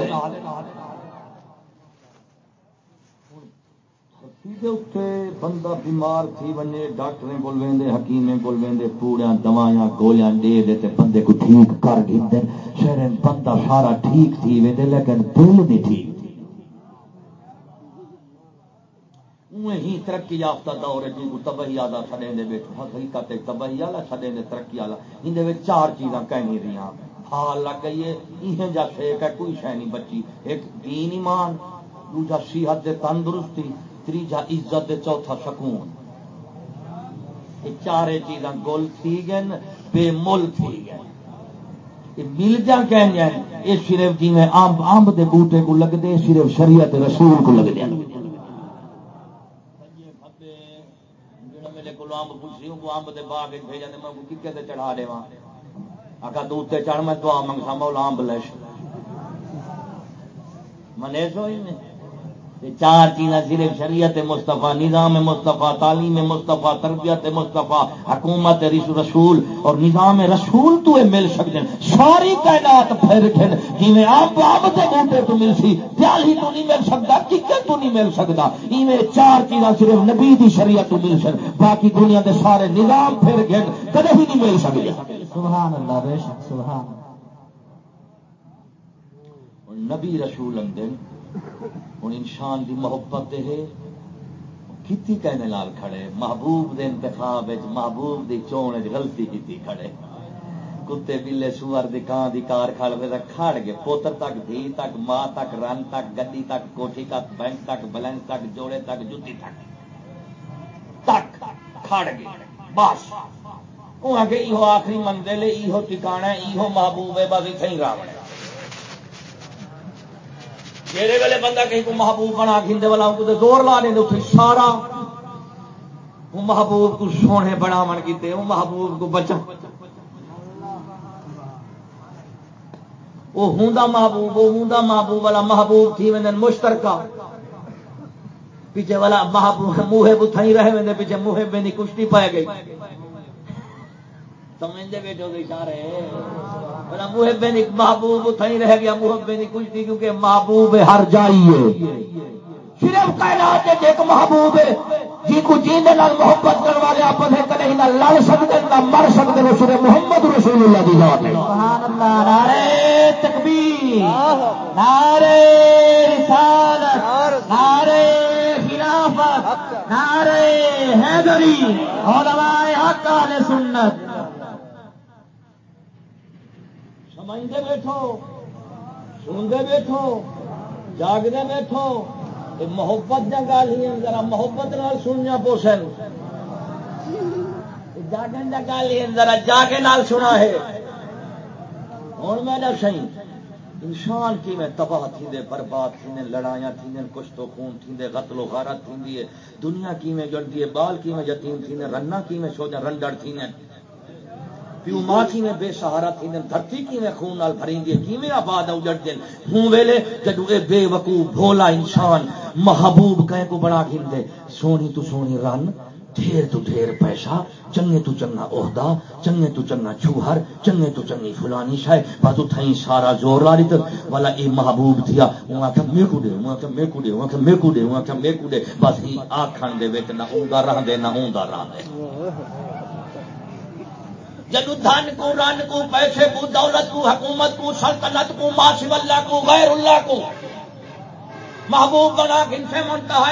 اتنے بندہ بیمار تھی بنے ڈاکٹر کو وے حکیم کو وے پوڑیا دوائیاں، گولیاں دے دے تے بندے کو ٹھیک کر گئے شہر بندہ سارا ٹھیک تھی وے لیکن دل نہیں ٹھیک ہی ترقی یافتہ دور ہے جن کو تباہی آدھا سڈے دے بیٹھو حقیقت تباہی والا سڈے دے، ترقی والا ان چار چیزاں کہنی رہی حال لگ گئی ہے یہ جا شیک ہے، کوئی شہ نہیں بچی۔ ایک دین ایمان، دوجا صحت تندرستی۔ تیجا عزت چوتھا سکون یہ چارے چیزاں گل تھی گئے بے مل تھی گئے مل جا کہ یہ صرف جی میں امب امب دے بوٹے کو لگتے صرف شریعت رسول کو لگ دیا میرے کو امب پوچھی امب دے باغ بھیجا میں کتے چڑھا دے آگا دودھ چڑھ، میں دعا منگسا مولا امب لے۔ منے سو ہی نہیں چار چیزیں صرف شریعت مصطفیٰ نظام مصطفیٰ تعلیم مصطفیٰ تربیت مصطفیٰ حکومت رسول اور نظام رسول تو مل سکتے ساری کائنات پھر کھن جی آپ آم کے بوٹے تو مل سی پیالی تو نہیں مل سکتا ککر تو نہیں مل سکتا ایویں چار چیزاں صرف نبی دی شریعت تو مل سک باقی دنیا دے سارے نظام پھر کھن کدے بھی نہیں مل سکتے سبحان اللہ بے شک سبحان نبی رسول اندر ہوں انسان دی محبت ہے۔ کتی کہنے لال کھڑے، محبوب دے انتخاب محبوب دی چون غلطی کیتی کھڑے۔ کتے بلے سور دی کان دی کار کھڑ دے کھڑ گئے۔ پوتر تک، دھی تک، ماں تک، رن تک، گڈی تک، کوٹھی تک، بینک تک، بلنس تک، جوڑے تک، جتی تک۔ تک، کھڑ گئے۔ بس۔ وہ آگے یہ آخری منزل یہ ٹھکانا ہے یہ محبوب ہے، بس اتنے ہی راوڑ میرے ویلے بندہ کہیں کو محبوب بنا کھنڈے والا کو زور لا دیں اتنے سارا۔ وہ محبوب کو سونے بنا من کیتے وہ محبوب کو بچا۔ وہ ہوں محبوب، وہ ہوں محبوب والا محبوب تھی وین مشترکہ۔ پیچھے والا محبوب موہے بتھا ہی رہے وے پیچھے موہے بے کشتی پائے گئی۔ سمجھتے بیٹھو گے اشارے محب محبوب اتنا رہ گیا محبے کی کچھ تھی کیونکہ محبوب ہر جائیے صرف کائنات ایک محبوب ہے۔ جی کو جی محبت کرنے والے آپس ہے کدے نہ لڑ سکتے، نہ مر سکتے، وہ صرف محمد رسول اللہ کی ذات ہے۔ سبحان اللہ نعرے تکبیر نعرے رسالت نعرے خلافت نعرے حیدری، علماء حق اہل سنت۔ سمجھتے بیٹھو سنتے بیٹھو جاگتے بیٹھو۔ محبت دیا گل ہی ذرا محبت نال سنیا پوسن جاگن کا گل ہی ذرا جاگے نال سنا ہے۔ ہوں میں نہ سی انسان کی میں تباہ تھی دے برباد تھی نے لڑائیاں تھی نے کچھ تو خون تھی دے قتل و غارت تھی دنیا کی میں جڑ دیے بال کی میں یتیم تھی نے رنا کی میں سوجا رنڈڑ تھی نے پیو ماں کی میں بے سہارا تھی نے دھرتی کی میں خون نال بھری دیے کی میں آباد اجڑ دین ہوں ویلے جدو اے بے وقوع بھولا انسان محبوب کہیں کو بڑا گھن دے، سونی تو سونی رن، ڈھیر تو ڈھیر پیسہ چنگے تو چنگا عہدہ، چنگے تو چنگا چوہر چنگے تو چنگی فلانی شاید بس اتھائی سارا زور لا رہی والا اے محبوب تھیا وہ آخر مے کو دے وہ آخر مے کو دے وہ آخر مے کو دے وہ آخر مے کو دے، بس ہی آخان دے وچ نہ اوندا رہ دے، نہ اوندا رہ دے۔ جدو دھن کو رن کو، پیسے کو، دولت کو، حکومت کو، سلطنت کو ماشو اللہ کو، غیر اللہ کو۔ محبوب بنا گن سے منتہا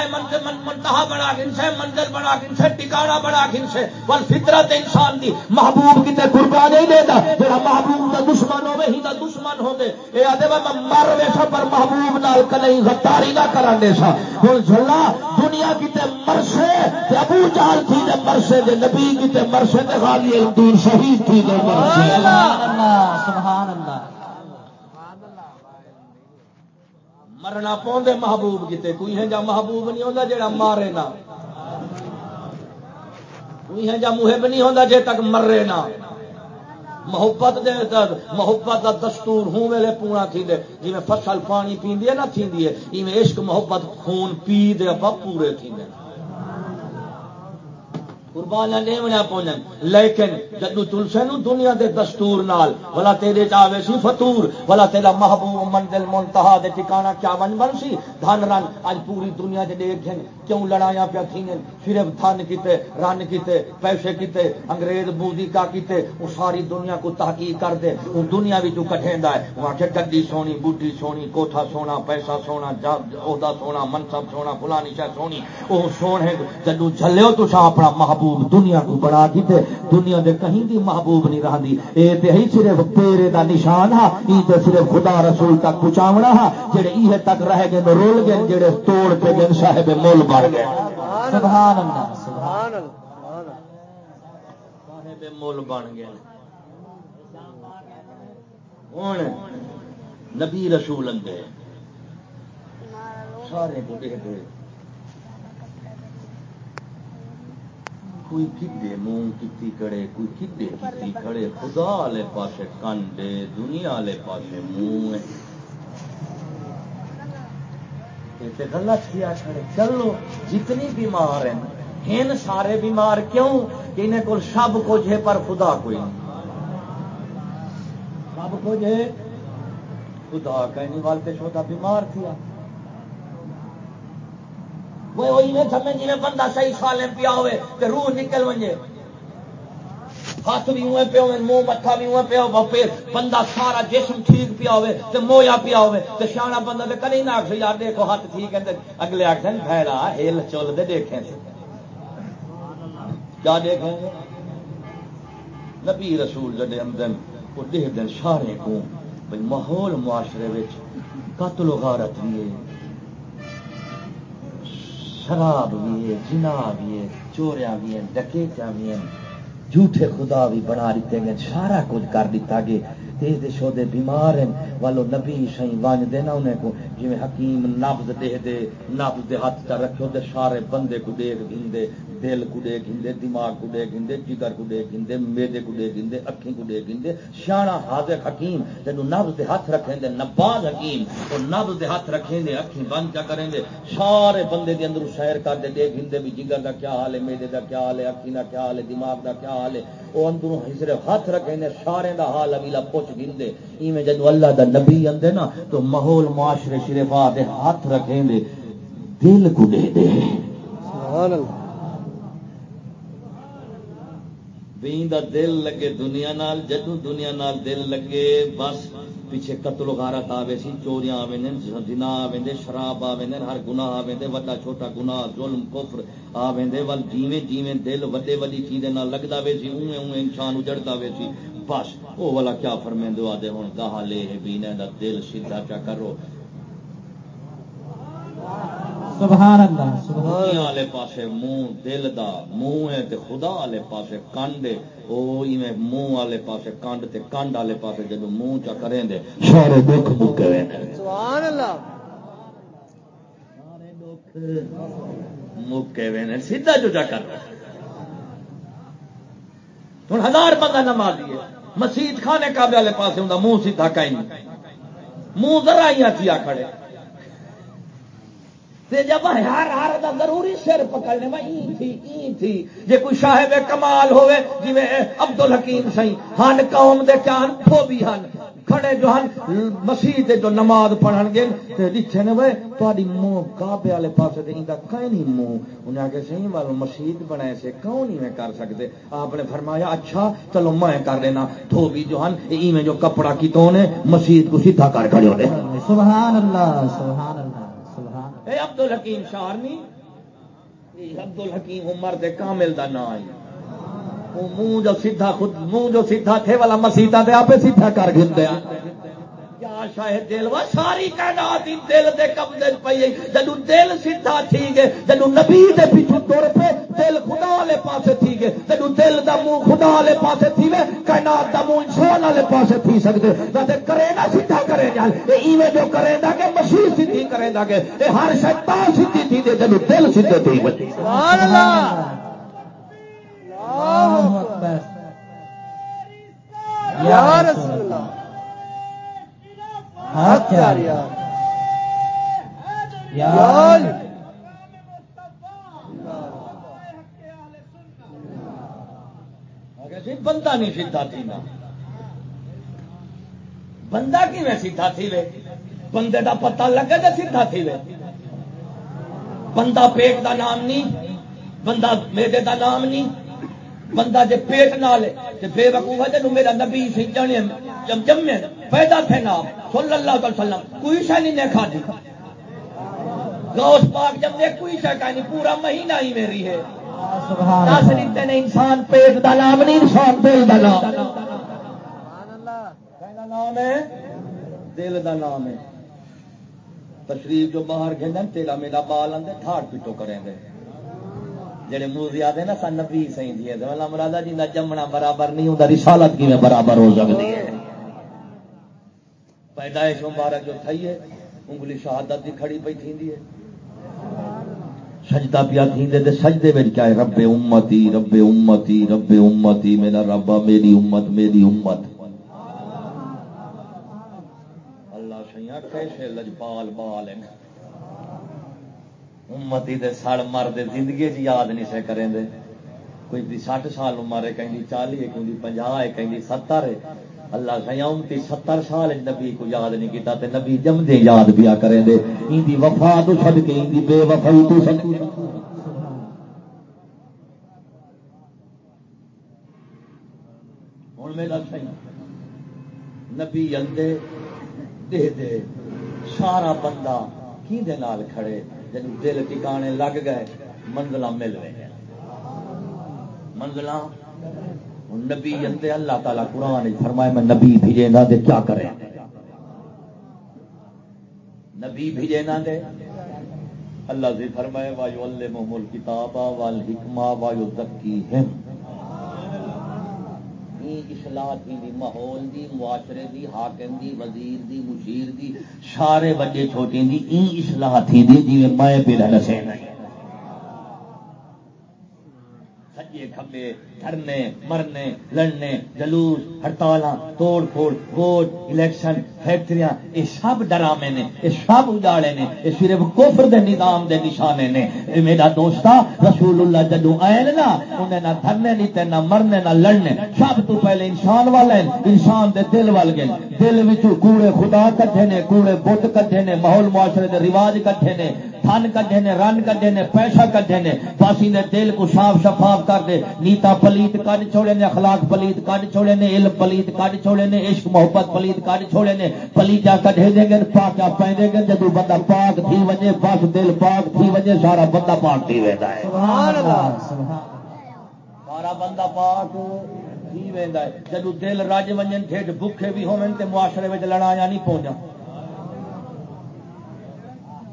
منتہا بنا گن سے منزل بنا گن سے ٹکانا بنا گن سے ول فطرت انسان دی۔ محبوب کتے قربان نہیں دیتا جڑا محبوب دا دشمن ہوے، ہی دا دشمن ہوندے۔ اے آدے میں مر ویسا پر محبوب نال کلئی غداری نہ کرن دے سا۔ ہن جھلا دنیا کتے مرسے تے ابو جہل تھی دے مرسے دے نبی کتے مرسے تے غالی الدین شہید تھی دے مرسے۔ سبحان اللہ سبحان اللہ۔ مرنا پوندے محبوب کتے کوئی ہے جا محبوب نہیں ہوتا جا مارے نا۔ کوئی ہے جا محب نہیں ہوتا جے تک مرے نا۔ محبت دے محبت کا دستور ہوں ویلے پونا تھی دے۔ جی میں فصل پانی پیندی ہے نہ تھی ہے۔ عشق محبت خون پی دے پورے تھی دے قربانیاں دیونا پہنچن لیکن جدو تلسے نو دنیا دے دستور نال بلا تیرے چاہے سی فتور بلا تیرا محبوب منزل منتہا دے ٹھکانا کیا بن بن سی؟ دھن رن اج پوری دنیا دے دیکھن کیوں لڑائیاں پیا تھین صرف دھن کیتے، رن کیتے، پیسے کیتے، انگریز بودی کا کیتے وہ ساری دنیا کو تحقیق کر دے۔ وہ دنیا بھی کٹھیندا ہے۔ وہ آخر گڈی سونی، بوڈی سونی، کوٹھا سونا، پیسہ سونا عہدہ سونا، منصب سونا، فلانی شاہ سونی۔ وہ سونے جدو جلو تو اپنا محبوب محبوب دنیا کو بنا کی تے دنیا دے کہیں دی محبوب نہیں رہی اے تے ہی صرف پیرے دا نشان ہا، ای تے صرف خدا رسول تک پہنچاونا ہا، جڑے ایہ تک رہ گئے تے رول گئے، جڑے توڑ کے گئے صاحب مول بن گئے۔ سبحان اللہ سبحان اللہ صاحب مول بن گئے۔ ہوں نبی رسول اندے۔ سارے کو دیکھ کوئی کدے منہ کتی کڑے، کوئی کدے کتی کھڑے خدا والے پاسے کنڈے، دنیا والے پاسے منہ غلط کیا کھڑے؟ چلو، جتنی بیمار ہیں۔ ہن سارے بیمار کیوں؟ کہ انہیں کو سب کچھ ہے پر خدا کوئی نہیں۔ سب کچھ ہے، خدا کہنے والے چھوٹا بیمار تھیا۔ وہی نہیں سمجھ جی بندہ صحیح سالم پیا ہوئے تو روح نکل ونجے۔ ہاتھ بھی اوے پیا ہوئے، منہ، متھا بھی اوے پیا ہو بندہ سارا جسم ٹھیک پیا ہوئے تو مویا پیا ہوئے تو سیاح بندہ تو کدی نہ آخ یار دیکھو ہاتھ ٹھیک ہے اگلے آخر بھڑا ہل چل دے دیکھیں کیا دیکھیں گے؟ نبی رسول جڑے اندر وہ دیکھ دن سارے کو بھائی ماحول معاشرے قتل و غارت بھی ہے۔ شراب بھی ہے، جنا بھی ہے، چوریا بھی ہیں، ڈکیتیاں بھی ہیں، جھوٹے خدا بھی بنا دیتے گئے سارا کچھ کر دیتا گے تیز شو دے بیمار ہیں والو نبی سائیں وانج دینا انہیں کو جی حکیم نبز دے دے نبز دے ہاتھ چا رکھو دے سارے بندے کو دیکھ گھندے، دل کو دے گھندے، دماغ کو دے گھندے، جگر کو دے گھندے، میدے کو دے گھندے، اکھیں کو دے گھندے۔ شانہ حاضر حکیم جنو نبز دے ہاتھ رکھیں دے نباز حکیم۔ اور نبز دے ہاتھ رکھیں دے اکھیں بند کیا کریں دے سارے بندے دے اندر سیر کر دے دے گھندے بھی جگر دا کیا حال ہے، میدے دا کیا حال ہے، اکھیں دا کیا حال ہے، دماغ دا کیا حال ہے۔ وہ اندروں صرف ہاتھ رکھیں دے سارے دا حال ابیلا پوچھ گھندے ایویں جدو اللہ دا نبی اندے نا تو ماحول معاشرے شرفا دے ہاتھ رکھیں دے دل کو دے۔ دے سبحان اللہ۔ دا دل لگے دنیا نال جدو دنیا نال دل لگے بس پیچھے قتل غارت آوے سی، چوریاں آوے جنا آوے دے شراب آوے ہر گناہ آوے دے وڈا چھوٹا گناہ، ظلم، کفر آوے دے ول جیویں جیویں دل وڈے وڈی چیزیں نال لگدا وے سی اوویں اوویں انسان اجڑدا وے سی۔ بس، او والا کیا فرمیندو دو آدھے ہوں گاہ لے بینے دا دل سیدھا چا کرو۔ سبحان اللہ سبحان والے پاسے منہ دل دا منہ ہے تے خدا والے پاسے کنڈ ہے۔ او ایویں منہ والے پاسے کنڈ تے کنڈ والے پاسے جدو منہ چا کریں دے سارے دکھ مکے سبحان اللہ۔ سارے دکھ مکے وے نے سیدھا جو جا کر۔ ہوں ہزار بندہ نمازی ہے مسیت کھانے کعبے والے پاسے ہوں منہ سیدھا کہیں۔ منہ ذرا ہی ہتھیا کھڑے۔ تے جب ہر ہر دا ضروری سر پکڑنے میں ای تھی ای تھی۔ جے کوئی صاحب کمال ہوئے، جویں عبد الحکیم سائیں ہن قوم دے چان پھوبی ہن۔ کھڑے جو ہن، مسیح تے جو نماز پڑھن گے، تے دکھے نے وے تہاڈی منہ کعبے والے پاسے تے ایندا کہیں نہیں منہ انہاں کہ صحیح والو مسجد بنائے سے کون نہیں میں کر سکتے آپ نے فرمایا اچھا چلو میں کر لینا۔ دھوبی جو ہن، ایویں جو کپڑا کیتوں نے مسجد کو سیدھا کر کھڑے ہونے۔ سبحان اللہ، سبحان اے عبد الحکیم شارنی عبد الحکیم عمر دے کامل دا نام ہے وہ منہ جو سیدھا خود منہ جو سیدھا تھے والا مسیتا دے آپ سیدھا کر گھنتے ہیں شاید دل وا ساری کائنات دل دے قبضے پئی جدو دل سیدھا تھی گے جدو نبی دے پیچھے تر پہ دل خدا والے پاسے تھی گے جدو دل دا منہ خدا والے پاسے تھی وے کائنات دا منہ انسان والے پاسے تھی سکتے تے کرے گا سیدھا کرے گا اے ایویں جو کرے گا کہ مسیح سیدھی کرے گا کہ اے ہر شیطان سیدھی تھی دے جدو دل سیدھے تھی بچی سبحان اللہ! اللہ اکبر۔ یا رسول یار. یار. یا بندہ نہیں سیدھا تھی نا. بندہ کی میں سیدھا تھی وے؟ بندے دا پتہ لگے تو سیدھا تھی وے. بندہ پیٹ دا نام نہیں بندہ میدے دا نام نہیں بندہ جے پیٹ نہ لے تے بے وقوف ہے جنوں میرا نبی سی جانے جب جمے۔ پیدا تھے نا صلی اللہ علیہ وسلم کوئی شے نہیں نے کھا دی گوشت پاک جب نے کوئی کا نہیں پورا مہینہ ہی میری ہے۔ دس نے انسان پیٹ دا نام نہیں انسان دل دا نام۔ نام ہے دل دا نام ہے۔ تشریف جو باہر گھن تیرا میرا بال آدھے ٹھاٹ پیٹو کریں گے جڑے موزی آدھے نا سن نبی سی جی مرادا جی کا جمنا برابر نہیں ہوتا رسالت کی برابر ہو سکتی ہے؟ پیدائش مبارک جو تھئی ہے، انگلی شہادت کی کھڑی پی تھی ہے۔ سجدہ پیا تھیندے تے سجدے وچ کیا ہے؟ رب امتی رب امتی رب امتی، میرا رب، میری امت میری امت۔ اللہ سیاں کیسے لجپال بال ہیں؟ امتی دے سڑ مرد زندگی چ یاد نہیں سے کریں دے۔ کوئی دی سٹھ سال عمر ہے، کہیں چالی ہے کوئی پنجا ہے، کہیں ستر ہے۔ اللہ سیا امتی ستر سال نبی کو یاد نہیں کیتا تے نبی جمدے یاد پیا کریں دے۔ ان دی وفا تو چھڈ کے ان دی بے وفائی تو چھڈ کے ہوں میرا سی نبی اندے دے دے، سارا بندہ کی دے نال کھڑے؟ جب دل ٹکانے لگ گئے منزل مل گئے منزل نبی اندے اللہ تعالی قرآن فرمائے میں نبی بھیجے نہ دے کیا کریں نبی بھیجے نہ دے۔ اللہ سے فرمائے وایو اللہ محمول کتابا وال حکما وایو زکی ہم اصلاح تھی دی ماحول دی، معاشرے دی، حاکم دی، وزیر دی، مشیر دی، سارے بڑے چھوٹے دی این اصلاح تھی دی جی میں پہ دسے سجے کھبے دھرنے، مرنے، لڑنے، جلوس ہڑتال توڑ پھوڑ ووٹ الیکشن، فیکٹریاں، یہ سب ڈرامے نے، یہ سب اجاڑے نے، یہ صرف کوفر دے نظام دے نشانے نے۔ میرا دوستا رسول اللہ جدو آئے نا، انہیں نہ دھرنے نہیں تے نہ مرنے نہ لڑنے، سب تو پہلے انسان والے انسان دے دل وال گئے دل وچوں کوڑے خدا کٹھے نے، کوڑے بت کٹھے نے، ماحول معاشرے دے رواج کٹھے نے۔ تھن کٹھے نے رن کٹھے نے پیسہ کٹھے نے۔ باسی نے دل کو صاف شفاف کر دے۔ نیتا پلیت کڈ چھوڑے نے اخلاق پلیت کڈ چھوڑے نے علم پلیت کڈ چھوڑے نے عشق محبت پلیت کڈ چھوڑے نے۔ پلیتا کڈے دے گے پاکا پہندے گے جدو بندہ پاک تھی وجے بس دل پاک تھی وجے سارا بندہ پاک تھی ویدا ہے۔ سبحان اللہ۔ سارا بندہ پاک ویندا جدو دل رج ونجن ٹھڈ بکھے بھی ہوون تے معاشرے وچ لڑایا نہیں پہنچا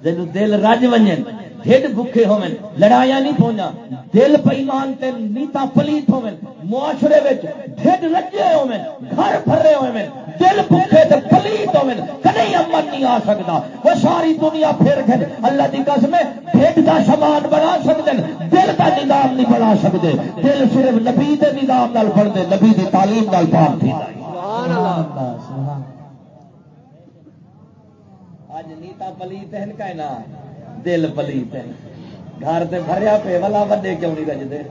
جدو دل رج ونجن ڈھڈ بکھے ہومن لڑایا نہیں پہنچا دل بےمان تے نیتا پلیت ہومن معاشرے وچ ڈھڈ رجے ہومن گھر بھرے ہومن دل بھوکے تے پلیت ہومن کدی امن نہیں آ سکدا۔ وہ ساری دنیا پھر گئے اللہ دی قسم ہے ڈھڈ دا سامان بنا سکدے دل دا نظام نہیں بنا سکدے۔ دل صرف نبی دے نظام نال بنتے نبی دی تعلیم نال پاک تھی سبحان اللہ۔ اللہ سبحان اج نیتا پلیت ہے کہ دل پلیت ہے گھر سے بھریا پے والا وڈے کیوں نہیں گجتے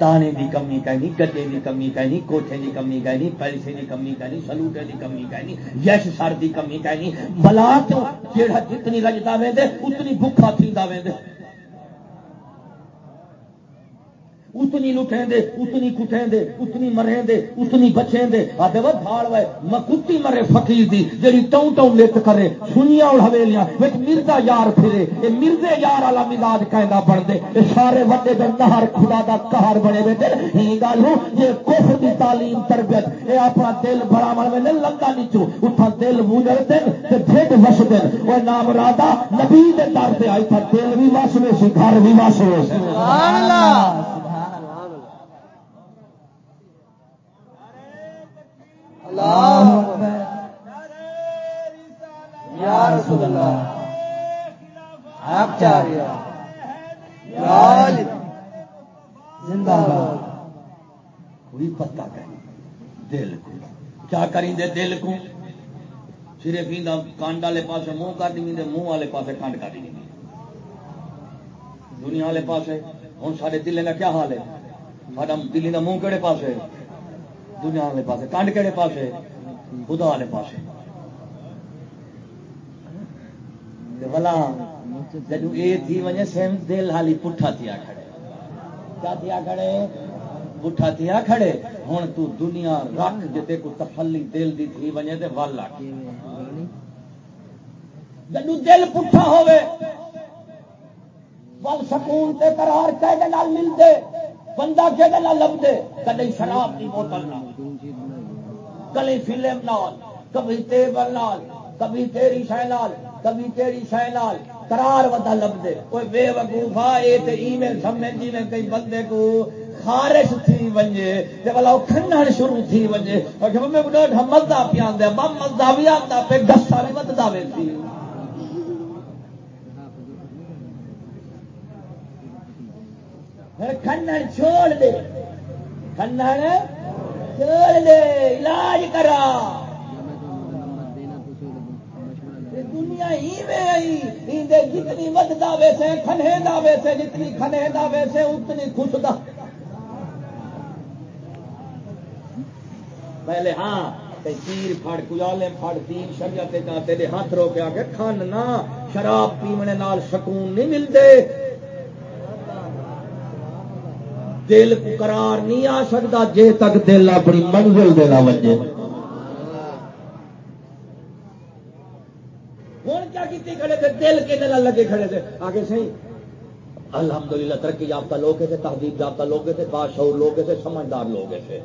دانے دی کمی کہنی گڈے دی کمی کہنی کوٹھے دی کمی کہنی پیسے دی کمی کہنی سلوٹے دی کمی کہنی یش سر دی کمی کہنی بلا کیوں؟ جیڑا جتنی رجدا وے اتنی بھوکا تھی وے اتنی لٹیں دے اتنی کٹیں دے اتنی مریں دے اتنی بچیں دے آدھے وہ بھاڑ وے مکتی مرے فقیر دی جڑی ٹاؤں ٹاؤں لت کرے سنیا اور حویلیاں وچ مرزا یار پھرے اے مرزے یار والا مزاج کہندا بن دے اے سارے وڈے دے نہر خدا دا قہر بنے بیٹھے ہی گل ہوں یہ کفر دی تعلیم تربیت اے اپنا دل بڑا من میں لنگا نیچو اٹھا دل بوجڑ دین تے بھیڈ وس دین او نام رادا نبی دے در تے آئی تھا دل بھی وس میں سی گھر بھی وس میں سی سبحان اللہ اللہ اکبر یا رسول اللہ، آپ چاہیے زندہ کوئی پتہ کریں دل کو۔ کیا کریں دے دل کو؟ صرف ہی کانڈ والے پاسے منہ کر دیں منہ والے پاسے کانڈ کر دیں دنیا والے پاسے ہوں سارے دل کا کیا حال ہے؟ سارا دلی کا منہ کہڑے پاسے؟ دنیا والے پاسے، کانڈ کہڑے پاسے؟ خدا والے پاسے۔ بلا جدو یہ تھی وجہ سیم دل حالی پٹھا تھیا کھڑے۔ کیا تھیا کھڑے؟ پٹھا تھیا کھڑے۔ ہوں تو دنیا رکھ جتے کو تفلی دل دی تھی وجہ تے ول آ جدو دل پٹھا ہوئے ول سکون تے قرار کہ نال مل بندہ کہ نال لب دے کدی شراب دی بوتل نال کلی فلم نال کبھی ٹیبل نال کبھی تیری شہ نال کبھی تیری شہ نال قرار ودا لب دے کوئی بے وقوفا اے تے ای میل سمجھ جی میں کئی بندے کو خارش تھی ونجے، تے والا کھنن شروع تھی ونجے۔ اور کہ میں بڑا مزہ پیان دے بم مزہ بھی آندا پہ گسا بھی وددا وے تھی کھنن چھوڑ دے۔ کھنن چھوڑ دے، علاج کرا۔ دنیا ہی میں آئی۔ اندے جتنی ودتا ویسے کھنے دا ویسے جتنی کھنے دا ویسے اتنی خوش پہلے ہاں تیر پھڑ کلالے پھڑ تین شریعت تیرے ہاتھ رو کے کے کھان نہ شراب پیمنے نال سکون نہیں ملتے دل کو قرار نہیں آ سکتا، جے تک دل اپنی منزل دینا وجے۔ ہوں کیا کیتی کھڑے تھے؟ دل کے دل لگے کھڑے تھے۔ آگے صحیح الحمدللہ، ترقی یافتہ لوگ تھے تہذیب یافتہ لوگ تھے باشعور لوگ تھے، سمجھدار لوگ تھے۔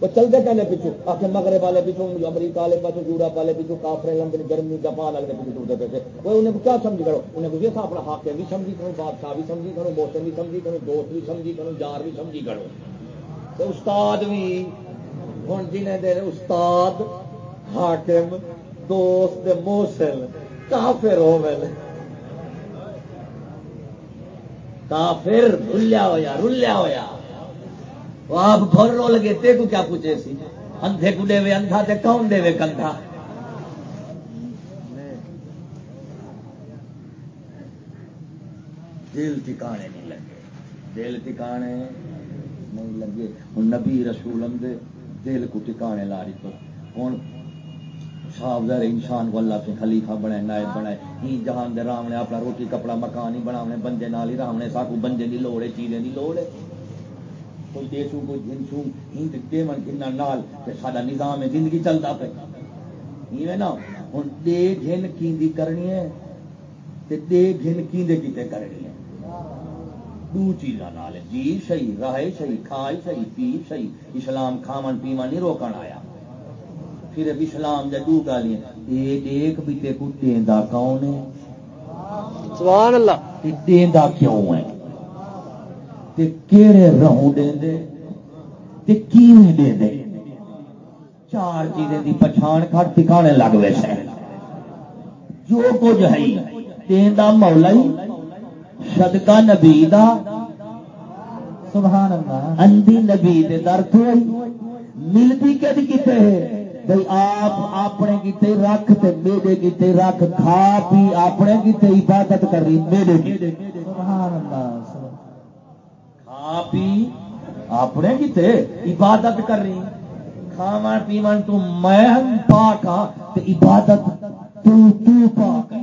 وہ چلتے کہنے پیچھو آ کے مغرب والے پیچھو امریکہ والے پاس یورپ والے پیچھو کافرے لندن جرمنی جاپان والے پیچھے ٹوٹتے پہ تھے وہ انہیں کیا سمجھ کرو؟ انہیں کچھ یہ اپنا حاکم بھی سمجھی کرو، بادشاہ بھی سمجھی کرو موسم بھی سمجھی کرو، دوست بھی سمجھی کرو، یار بھی سمجھی کرو۔ تو استاد بھی ہوں جنہیں دے استاد، حاکم، دوست موسل کافر ہو میں کافر رلیا ہویا رلیا ہویا۔ وہ آپ گھر رو لگے تے کو کیا پوچھے سی؟ اندھے کو دے وے اندھا تے کون دے وے کندھا؟ دل ٹھکانے نہیں لگے۔ دل ٹھکانے نہیں لگے۔ ہوں نبی رسول اندے دل کو ٹھکانے لا رہی تو ہوں صاحب دار انسان کو اللہ سے خلیفہ بنائے، نائب بنائے۔ ہی جہان دے راونے اپنا روٹی، کپڑا، مکان ہی بناونے، بندے نال ہی راونے ساکو بندے دی لوڑ ہے چیزیں دی لوڑ ہے کوئی دیسو کوئی جنسو ہند دیمن کنا نال تے ساڈا نظام زندگی چلدا پے۔ ایویں نا ہن دے گھن کیندی کرنی ہے تے دے گھن کیندے کیتے کرنی ہے۔ دو چیزاں نال جی صحیح رہے صحیح کھائی صحیح پی صحیح اسلام کھاون پیون نہیں روکن آیا۔ پھر اسلام دے دو گالیاں۔ اے دیکھ بھی تے کو دیندا کون ہے؟ سبحان اللہ۔ تے دیندا کیوں ہے؟ تے کیڑے رہوں دیندے تے کیویں دیندے چار چیزیں دی پچھان کھٹ ٹھکانے لگ ویسے۔ جو کچھ ہے دیندا مولا ہی، صدقہ نبی دا۔ سبحان اللہ۔ اندی نبی دے در تو ملتی کد کیتے ہے؟ بھئی آپ اپنے کیتے رکھ تے میرے کیتے رکھ، کھا پی اپنے کیتے عبادت کر رہی میرے کیتے کھا پی اپنے کیتے عبادت کر رہی کھاون پیون تو میں پاک ہاں تے عبادت تو تو پاک ہے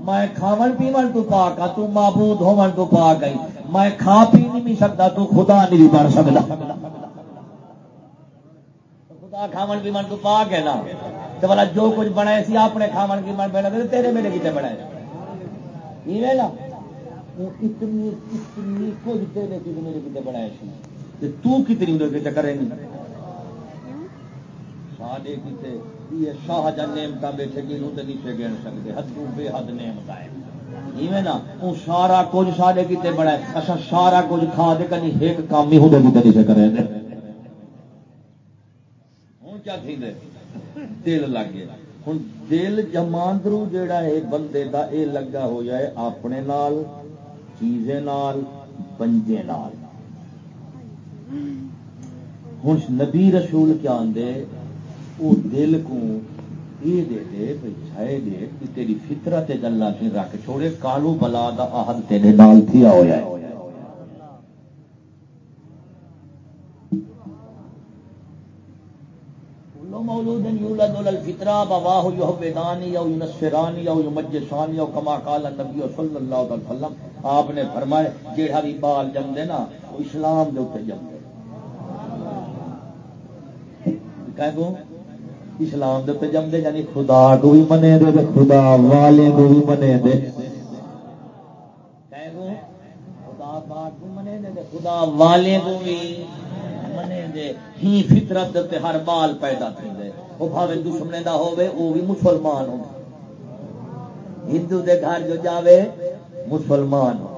میں کھاون پیون تو پاک ہاں تو معبود ہون تو پاک ہے میں کھا پی نہیں بھی سکتا، تو خدا نہیں بن سکتا۔ خدا کھاون پیون تو پاک ہے نا۔ تو والا جو کچھ بنائے سی اپنے کھاون پیون بنا تیرے میرے کتے بنائے۔ ایویں نا۔ اتنی اتنی کچھ تیرے کتے میرے کتے بنائے سی تے تو کتنی انہیں کتے کرے نہیں؟ ساڈے کتے یہ شاہ جان نعمت بیٹھے گنوں تے نیچے گن سکتے۔ حدوں بے حد نعمت ہے ایویں نا وہ سارا کچھ ساڈے کتے بنائے اچھا سارا کچھ کھا دے کنی ایک کام ہی ہوندے کتے نیچے کرے دے۔ ہوں کیا تھی دے؟ دل لگ گیا۔ ہوں دل جماندرو جیڑا ہے بندے دا اے لگا ہو جائے اپنے نال۔ چیزیں نال، بنجے نال۔ ہوں نبی رسول کیا آدھے وہ دل کو یہ دے دے بھائی چھائے دے، کہ تیری فطرت گلا سے رکھ چھوڑے، کالو بلا دا آہد تیرے نال تھیا ہوا ہے۔ كل مولود يولد على الفطرة بواه يهوداني او ينصراني او يمجساني او كما قال النبي صلى الله عليه وسلم۔ آپ نے فرمایا جیڑا بھی بال جم نا، وہ اسلام دے اوپر جم دے اسلام دے اوپر جم دے یعنی خدا کو بھی منے دے تے خدا والے کو بھی منے دے۔ خدا پاک کو منے دے خدا والے کو بھی منے دے۔ ہی فطرت تے ہر بال پیدا تھی دے۔ وہ بھاوے دشمنے دا ہوے وہ بھی مسلمان ہو ہندو دے گھر جو جاوے مسلمان ہو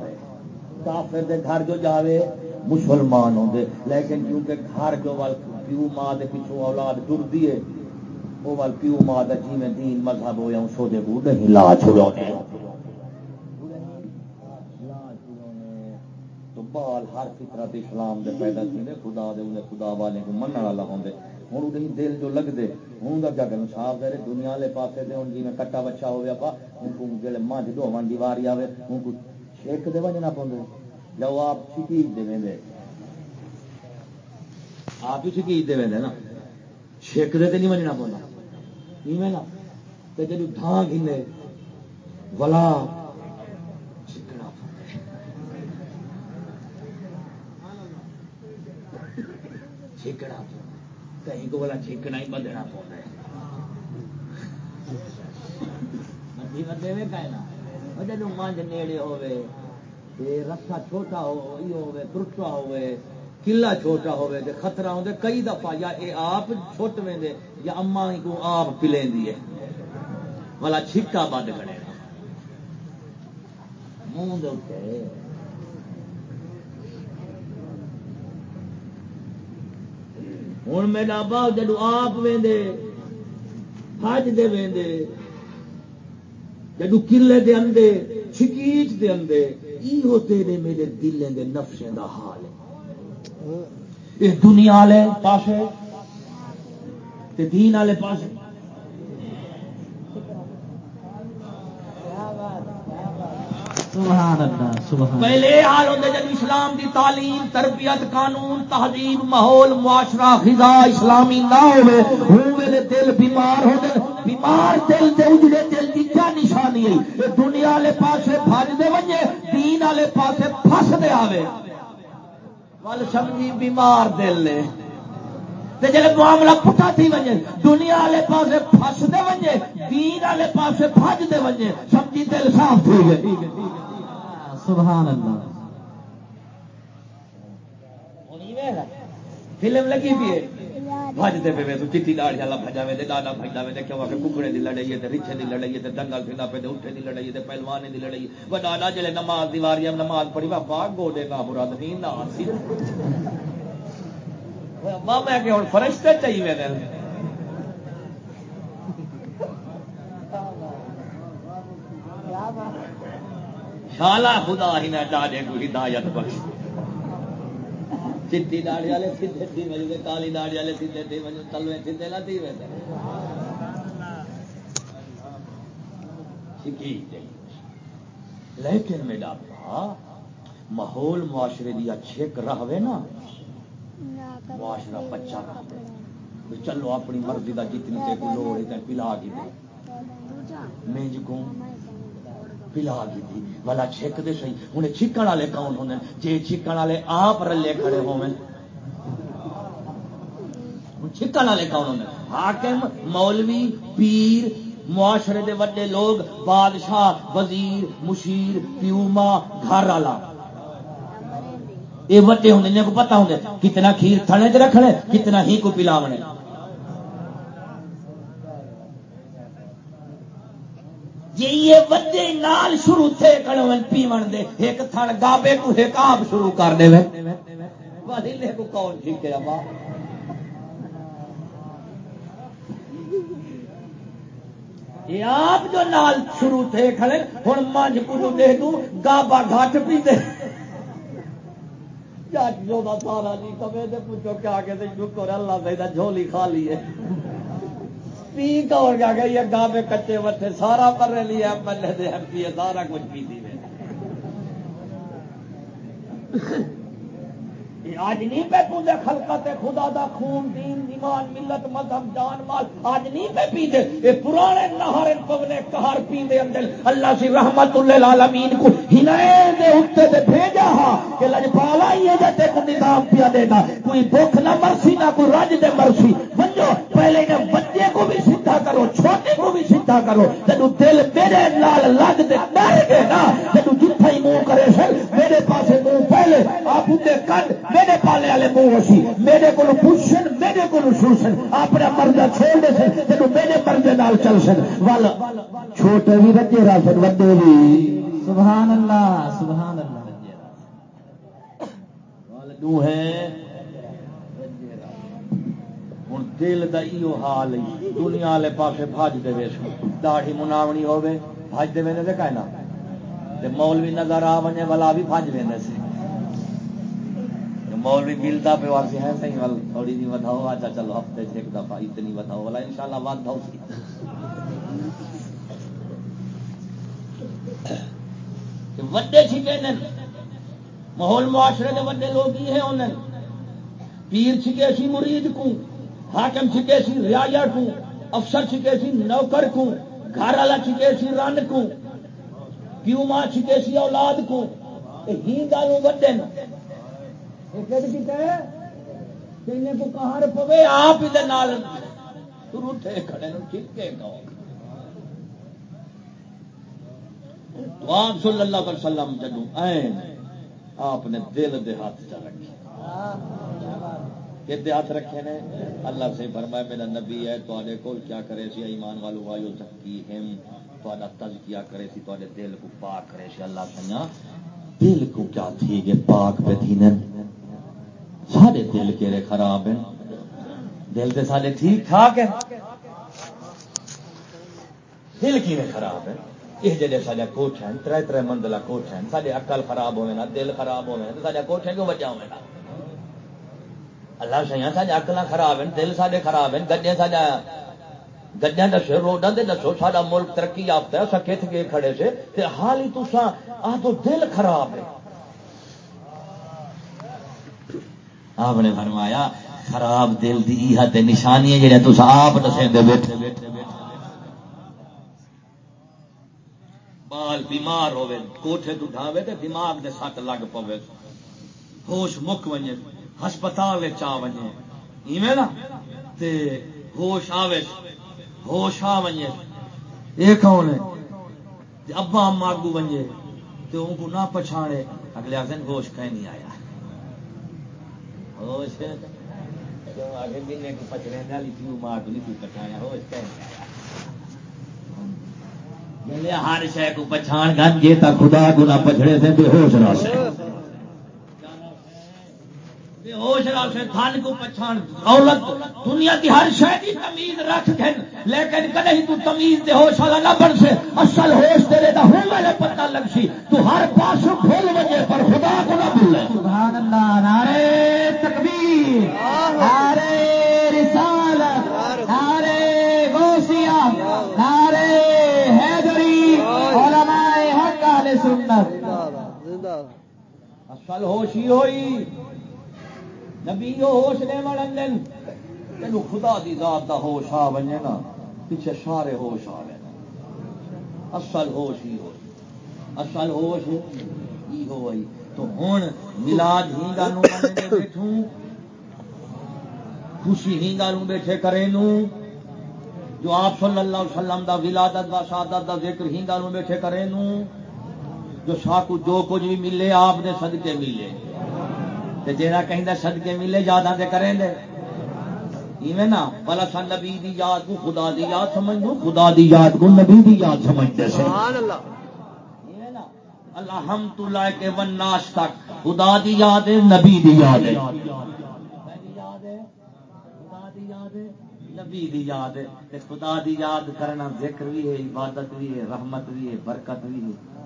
کافر دے گھر جو جاوے، مسلمان ہوں دے لیکن کیونکہ گھر جو وال پیو ماں دے پیچھو اولاد ٹر دیے وہ وال پیو ماں دا جی میں دین مذہب ہو یا سو دے کو نہیں لا چھڑونے تو بال ہر فطرت اسلام دے پیدا تھی خدا دے انہیں خدا والے کو منع والا ہوں دے ہوں وہ دل جو لگ دے ہوں دا کیا کرنا صاف دے دنیا والے پاسے دے ہوں جی میں کٹا بچہ ہویا پا ہوں کو جلے ماں جدو ہوں دی واری آوے ہوں کو چھیک دے وجنا پوندے جاؤ آپ چھکیج دے ویندے آپ ہی چھکیج دے ویندے نا چھیک دے تے نہیں وجنا پوندا۔ ایویں نا، تے جدو ڈھاں گھنے، ولا چھکنا چھکنا کہیں کو بولا چھکنا ہی بدنا پوندا ہے مندی بدے وے کہنا وہ جدو مانج نیڑے ہوے رسا چھوٹا ہو ہوے ترٹا ہوے کلا چھوٹا ہوے تے خطرہ ہوندے کئی دفعہ یا اے آپ چھوٹ ویندے یا اما کو آپ پلیندی ہے۔ والا چھکا بد کھڑے منہ دے ہوں میرا باؤ جدو آپ ویندے حج دے ویندے جدو کلے دے اندے چھکیچ دے اندے ایو تیرے میرے دلیں دے نفسیں دا حال ہے۔ اس دنیا والے پاسے تے دین والے پاسے سبحان اللہ، سبحان پہلے حال ہوتے جب اسلام دی تعلیم، تربیت، قانون، تہذیب، ماحول، معاشرہ خزا اسلامی نہ ہوئے ہوں ویلے دل بیمار ہو گئے بیمار دل دے اجڑے دل کی کیا نشانی ہے؟ دنیا والے پاسے بھج دے ونجے دین والے پاسے پھس دے آوے۔ ول سمجھی بیمار دل نے۔ تے جلے معاملہ پٹا تھی ونجے دنیا والے پاسے پھس دے ونجے دین والے پاسے بھج دے ونجے سمجھی دل صاف تھی گئے۔ سبحان اللہ۔ فلم لگی پیے تو چیٹی داڑی والا بھجا کہ ککڑے دی لڑائی رچھے دی لڑائی دنگل اٹھے دی لڑائی پہلوانے دی لڑائی وہ ڈاڈا جلے نماز دی واری نماز پڑھی وا پاک گوڈے کا برا نہیں نا سی۔ میں کہ ہن فرش تے چاہیے دل شالا خدا ہی نہ ڈاڈے کو ہدایت بخش۔ چیٹی داڑی والے سیدھے تھی وجہ کالی داڑی والے سیدھے تھی وجہ تلوے سیدھے نہ تھی ویسے جی، لیکن میرا با ماحول معاشرے دی چھک رہے نا۔ معاشرہ بچہ رہے چلو اپنی مرضی کا جتنی تے کو لوڑ ہے پلا کی دے۔ مینج کو پلا کی والا چھک دے سی ہوں چھکن والے کون ہونے جی چھکن والے آپ رلے کھڑے ہو چھکن والے کون ہونے حاکم، مولوی، پیر، معاشرے دے وڈے لوگ، بادشاہ، وزیر، مشیر، پیوما، گھر والا۔ یہ وڈے ہوں کو پتا ہوں کتنا کھیر تھنے چ رکھنے، کتنا ہی کو پلاونے جی جی یہ وڈے نال شروع تھے کڑون پیون دے، ایک تھن گابے کو ایک آپ شروع کر دے وے۔ کو کون جی ٹھیک ہے یہ آپ جو نال شروع تھے کھڑے ہوں منج پورو دے دوں، گابا گھٹ پیتے جو سارا جی کبے پوچھو کیا کہ شکر اللہ دے جھولی کھا لیے پی ہو گیا گئی گا پہ کچے وتے سارا پر لیا M L A M P سارا کچھ پی تھی آج نہیں پہ پوندے خلقت خدا دا خون، دین، ایمان، ملت، مذہب، جان، مال۔ آج نہیں پہ پی دے اے پرانے نہر پونے کہار پی دے اندر۔ اللہ سی رحمت للعالمین کو ہنائے دے اٹھتے دے بھیجا ہا کہ لجپالا یہ جاتے کو نظام پیا دے گا کوئی بھوک نہ مرسی، نہ کوئی رج دے مرسی۔ بنجو پہلے نے بچے کو بھی سیدھا کرو، چھوٹے کو بھی سیدھا کرو۔ تینو دل میرے لال لگ دے، ڈر گئے نا۔ تینو جتھا ہی منہ کرے سر میرے پاسے منہ پہلے، آپ دے کنڈ میرے پالے والے منہ اسی میرے کو پوچھن میرے کو سوسن اپنا مردہ چھوڑ دے سن تینو میرے مردے نال چل سن۔ ول چھوٹے بھی رجے رہ سن وڈے بھی سبحان اللہ سبحان اللہ ہے۔ ہوں دل کا ایو حال دنیا والے پاس بج دے داڑھی مناونی ہوے بج دے تو کہنا مولوی نظر آ وجے والا بھی بج وے سے مولوی ملتا پہ واسی ہے صحیح ول، تھوڑی جی وداؤ اچھا چلو، ہفتے سے ایک دفعہ اتنی وداؤ والا ان شاء اللہ ود ہو وڈے چھکے نے، ماحول معاشرے کے وڈے لوگ یہ ہیں انہیں پیر چھکے سی مرید کو، حاکم چھکے سی ریا کو، افسر چھکے سی نوکر کو گھر والا چھکے سی رن کو، پیو ماں چھکے سی اولاد کو۔ ہی گالوں وڈے کو کہاں پوے، آپ کھڑے چھکے گاؤ آپ صلی اللہ علیہ وسلم جدو این آپ نے دل دے ہاتھ چ رکھے۔ کہ ہاتھ رکھے نے؟ اللہ سے فرمایا میرا نبی ہے تے کول کیا کرے سی؟ ایمان والو وایو زکی ہم۔ تا تزکیا کرے سی تے دل کو پاک کرے سی۔ اللہ سنیا، دل کو کیا تھی کہ پاک پہ تھی نے سارے دل کیڑے خراب ہیں؟ دل تو سارے ٹھیک ٹھاک ہیں؟ دل کیڑے خراب ہیں؟ یہ جڑے سارے کوٹ ہیں تر تر منزلہ کوٹ ہیں سارے اکل خراب ہوئے نا، دل خراب ہوئے تو سارے کوٹ ہیں کیوں بچا ہوئے نا؟ اللہ سیا سارے اکل خراب ہیں، دل سارے خراب ہیں گڈے سارا گڈیا دسو روڈا دے دسو سارا ملک ترقی یافتہ ہے سا کت کے کھڑے سے؟ تے حال ہی تسا آ تو دل خراب ہے۔ آپ نے فرمایا، خراب دل دی نشانی ہے جہاں تصا آپ دسے بیٹھے بیٹھے بال بیمار ہوے کوٹھے تو ڈھاوے تے دماغ دے سٹ لگ پوے ہوش مک ونجے، ہسپتال چا ونجے۔ ایویں نا؟ تے ہوش آوے، ہوش آ ونجے۔ یہ کون ہے؟ ابا اما اگو ونجے، تے ان کو نہ پچھاڑے۔ اگلے آخر ہوش کہیں نہیں آیا۔ ہوش کیوں آگے ملنے کو پچڑے والی کیوں مار نہیں تو پچھایا ہو ہر شہ کو پچھان گن جی تا خدا گنا پچھڑے سے بے ہوش رس بے ہوش رس تھن کو پچھان دولت دنیا کی ہر شہ کی تمیز رکھ گئے لیکن کدے ہی تو تمیز دے ہوش والا نہ بن سے اصل ہوش تیرے دا ہوں میرے پتہ لگ سی تو ہر پاس بھول وجے پر خدا کو نہ بھولے سبحان اللہ نعرے تکبیر نعرے رسالت نعرے غوثیہ نعرے حیدری علماء حق اہل سنت اصل ہوش ہی ہوئی۔ نبی ہوش دے وڑن دن تین خدا دی ذات دا ہوش آ بنے نا، پیچھے سارے ہوش آ گئے اصل ہوش ہی ہوئی اصل ہوش ہی ہوئی۔ تو ہوں ملاد ہی گالوں بیٹھوں۔ خوشی ہی گالوں بیٹھے کرے نو۔ جو آپ صلی اللہ علیہ وسلم دا ولادت و شہادت دا ذکر ہی گالوں بیٹھے کرے نو۔ جو ساکو جو کچھ بھی ملے آپ دے صدقے ملے۔ تے جیڑا کہیں دے صدقے ملے یاداں تے کریں دے۔ ایویں نا بلا سن نبی دی یاد کو خدا دی یاد سمجھ دو خدا دی یاد کو نبی دی یاد سمجھ دے سبحان اللہ۔ ایویں نا اللہ ہم تو لائے کے ون ناش تک خدا دی یاد ہے نبی دی یاد ہے۔ نبی دی یاد ہے خدا دی یاد کرنا ذکر بھی ہے عبادت بھی ہے رحمت بھی ہے برکت بھی ہے۔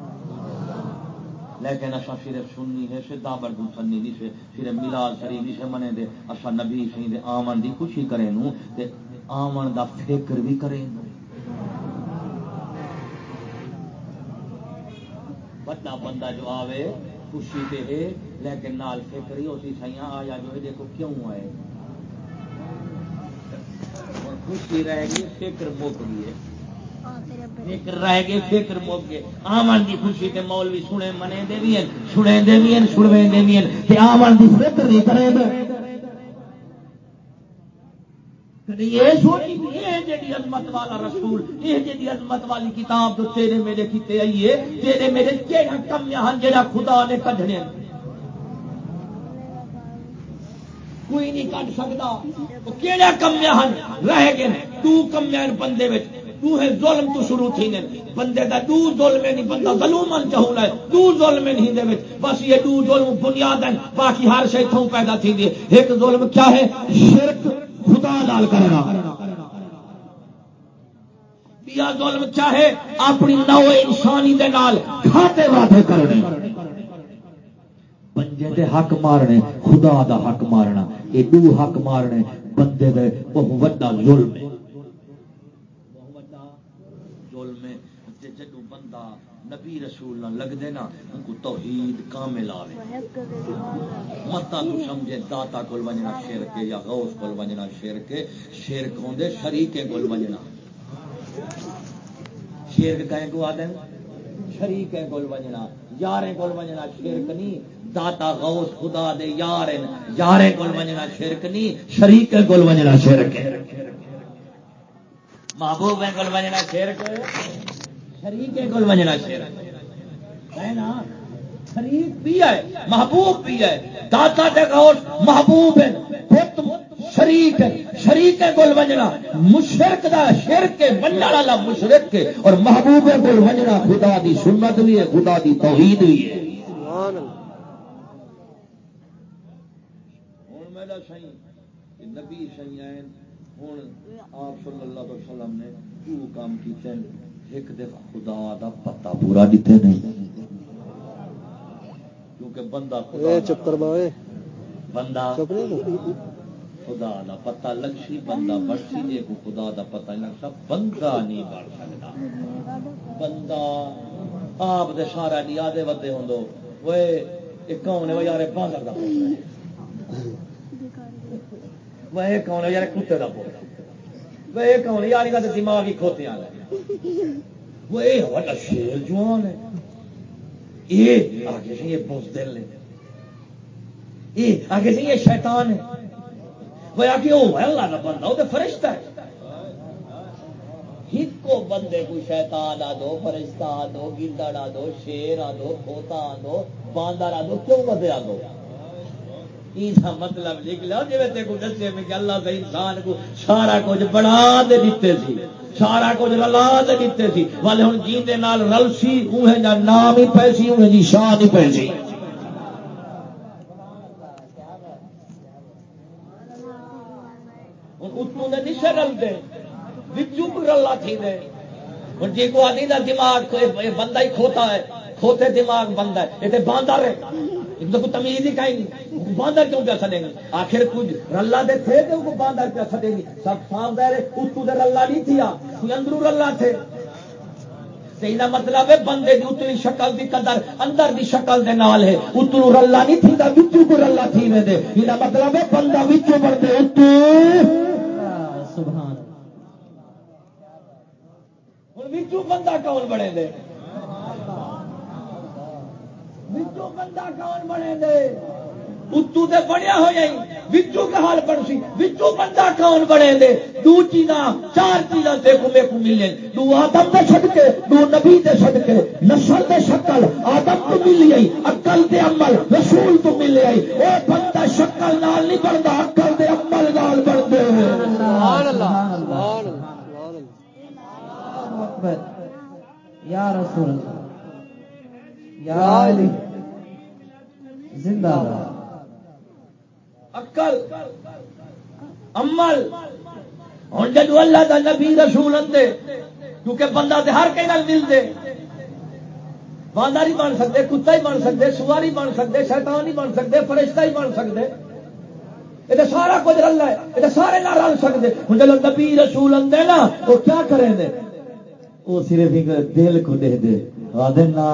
لیکن اصا صرف سننی ہے سیدا بردو سننی نہیں سے صرف ملاد شریف نہیں سے منے دے اصا نبی سی دے آمن دی خوشی کرے نو تے آمن دا فکر بھی کرے نو۔ بڑا بندہ جو آوے، خوشی تے ہے، لیکن نال فکر ہی اسی سیاں آیا جو ہے، دیکھو کیوں آئے۔ خوشی رہ گئی، فکر مک گئی ہے۔ فکر رہ گئے، فکر مک گئے۔ آمن دی خوشی تے مولوی سنے، منے دے بھی ہیں، سنے دے بھی ہیں سنوے دے بھی ہیں۔ تے آمن دی فکر نہیں کرے دے۔ کدی یہ سوچی بھی یہ عظمت والا رسول، یہ جیڑی عظمت والی کتاب جو تیرے میرے کیتے تیرے میرے کیڑا کم ہن جڑا خدا نے کڈنے کوئی نہیں کڈ سکتا وہ کمیا ہن؟ رہ گئے تو بندے وچ۔ تو ہے ظلم تو شروع تھی نے۔ بندے دا دو ظلم نہیں، بندہ ظلومن چاہولا ہے دو ظلم نہیں دے وچ۔ بس یہ دو ظلم بنیاد ہیں، باقی ہر شے تھوں پیدا تھی دی۔ ایک ظلم کیا ہے؟ شرک۔ خدا نال کرنا۔ یا ظلم کیا ہے؟ اپنی نو انسانی دے نال کھاتے واتے کرنے۔ بندے دے حق مارنے، خدا دا حق مارنا۔ یہ دو حق مارنے، بندے دے بہت وڈا ظلم ہے جدو بندہ نبی رسول نہ لگ دے نا، ان کو توحید کامل آوے۔ متا تو سمجھے، داتا کول ونجنا شرک یا غوث کول ونجنا شرک شرک ہوندے شریکے کول ونجنا۔ شرک کہیں کو آدن شریکے کول ونجنا۔ یاریں کول ونجنا شرک نہیں داتا غوث خدا دے یاریں یاریں کول ونجنا شرک نہیں شریکے کول ونجنا شرک۔ محبوب کول ونجنا شرک شریک کو وجنا شیر ہے نا شریک بھی ہے محبوب بھی ہے داتا دے گور محبوب ہے پت شریک ہے۔ شریک ہے گل وجنا مشرک دا شرک ہے منڈا والا مشرک ہے۔ اور محبوب ہے گل وجنا خدا دی سنت بھی ہے خدا دی توحید بھی ہے۔ میرا نبی سی آئے ہوں آپ صلی اللہ علیہ وسلم نے کام کیتے ہیں ایک خدا دا پتا پورا دیتے نہیں۔ کیونکہ بندہ خدا اے چپ کر باوے بندہ خدا دا پتا لگ سی بندہ بڑھ سی جے کو خدا دا پتا نہیں لگ سکتا بندہ نہیں بڑھ سکتا۔ بندہ آپ دے سارا نہیں آدھے ودے ہوں دو وہ ایک کون ہے وہ یار باندر دا وہ ایک کون ہے یار کتے دا پوتر وہ ایک کون ہے یار کا دماغ ہی کھوتے آ وہ اے والا شیر جوان ہے۔ یہ آگے سے یہ بزدل ہے۔ یہ آگے سے یہ شیطان ہے۔ وہ آگے وہ ہے اللہ کا بندہ، وہ تو فرشتہ ہے۔ کو بندے کو شیطان آ دو، فرشتہ آ دو، گندڑ آ دو، شیر آ دو کھوتا آ دو، باندر آ دو، کیوں بندے آ دو؟ یہ مطلب لکھ لو جی تیرے دسے میں اللہ سے انسان کو سارا کچھ بنا دے دیتے سی۔ سارا کچھ رلا دے دیتے سی۔ والے ہوں جی نال رل سی اوہ جا نام ہی پیسی اوہ جی شان ہی پیسی اتوں رلتے کو رلا تھی دے ہوں جی کو آدھی دماغ بندہ ہی کھوتا ہے، کھوتے دماغ بندہ ہے۔ یہ باندر ہے تو کوئی تمیز ہی کہیں نہیں۔ باندر کیوں پیا سدے گی آخر کچھ رلا دے تھے تو کو باندر پیا سدے گی سب صاف دے اتو دے رلا نہیں تھی کوئی اندرو رلا تھے۔ مطلب ہے بندے کی اتلی شکل دی قدر اندر دی شکل دے نال ہے۔ اتلو رلا نہیں تھی بچو کو رلا تھی میں دے۔ یہ مطلب ہے بندہ بچوں بڑھتے اتو۔ سبحان ہوں بچو بندہ کون بڑے دے؟ بندہ کون بنے دے؟ اتو تے بنیا ہو جائی بچو کا حال بن سی۔ بچو بندہ کون بنے دے؟ دو چیزاں چار چیزاں دیکھو میرے کو ملے۔ دو آدم دے چھڈ کے دو نبی دے چھڈ کے نسل دے شکل آدم تو مل گئی اکل دے عمل رسول تو مل گئی اے بندہ شکل نال نہیں بنتا اکل دے عمل نال بن دے سبحان اللہ سبحان اللہ یا رسول اللہ یا علی زندہ اکل عمل۔ ہوں جدو اللہ کا نبی رسول اندے کیونکہ بندہ تے ہر کہیں مل دے۔ باندر ہی بن سکتے کتا ہی بن سکتے سواری بن سکتے شیطان ہی بن سکتے فرشتہ ہی بن سکتے یہ سارا کچھ رلا ہے، یہ سارے نہ رل سکتے ہوں جب نبی رسول اندے نا، وہ کیا کریں دے؟ وہ صرف دل کو دے دے۔ آدھے نا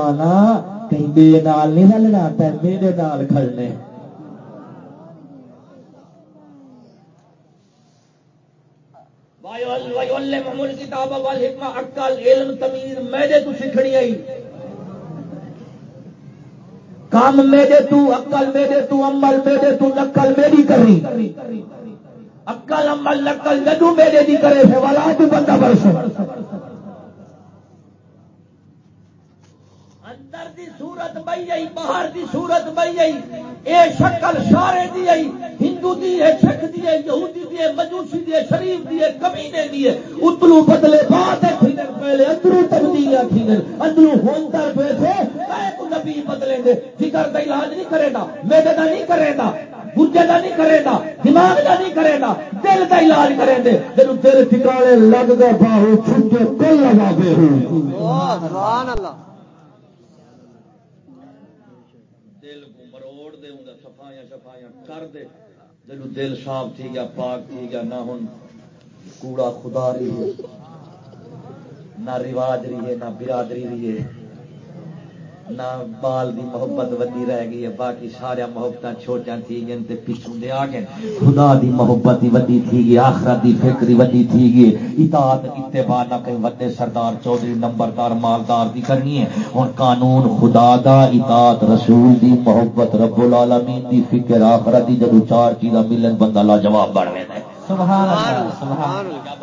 کہیں بے نال نہیں رلنا میرے نال کھڑنے۔ کتاب اکل علم، تمیز تو سیکھنی آئی۔ کام میرے تو اکل میرے تو، عمل میرے تو، نقل میری کرنی۔ اکل عمل، نقل جدو میرے دی کرے سے والا تو بندہ برسو اندر دی صورت بئی گئی باہر دی صورت بئی گئی اے شکل سارے دی آئی ہندو دی ہے، سکھ دی ہے، یہودی دی ہے، مجوسی دی ہے، شریف دی ہے، کمینے دی ہے۔ اتلو بدلے بات ہے تھینر پہلے اندرو تبدیل ہے اندرو ہونتر پہ تھے کائے کو نبی بدلیں دے فکر دا علاج نہیں کرے گا میدے دا نہیں کرے گا گرجے دا نہیں کرے گا، دماغ دا نہیں کرے گا، دل دا علاج کریں دے جنو تیرے ٹھکانے لگ گئے، باہو چھوٹے کل لگا بے سبحان اللہ۔ شفائیاں کر دے۔ جلو دل صاف تھی گیا، پاک تھی گیا، نہ ہوں کوڑا خدا رہی ہے، نہ رواج رہی ہے، نہ برادری رہی ہے۔ نہ بال دی محبت ودی رہ گئی ہے باقی سارا محبت چھوٹیاں تھی گئے تے پیچھوں دے آ گئے خدا دی محبت ودی تھی گئی آخرت دی فکری ودی تھی گئی اطاعت اتباع نہ کہیں وڈے سردار چودھری نمبردار مالدار دی کرنی ہے اور قانون خدا دا اطاعت رسول دی محبت رب العالمین دی فکر آخرت دی جدو چار چیزاں ملن بندہ لاجواب بن ویندا سبحان اللہ سبحان اللہ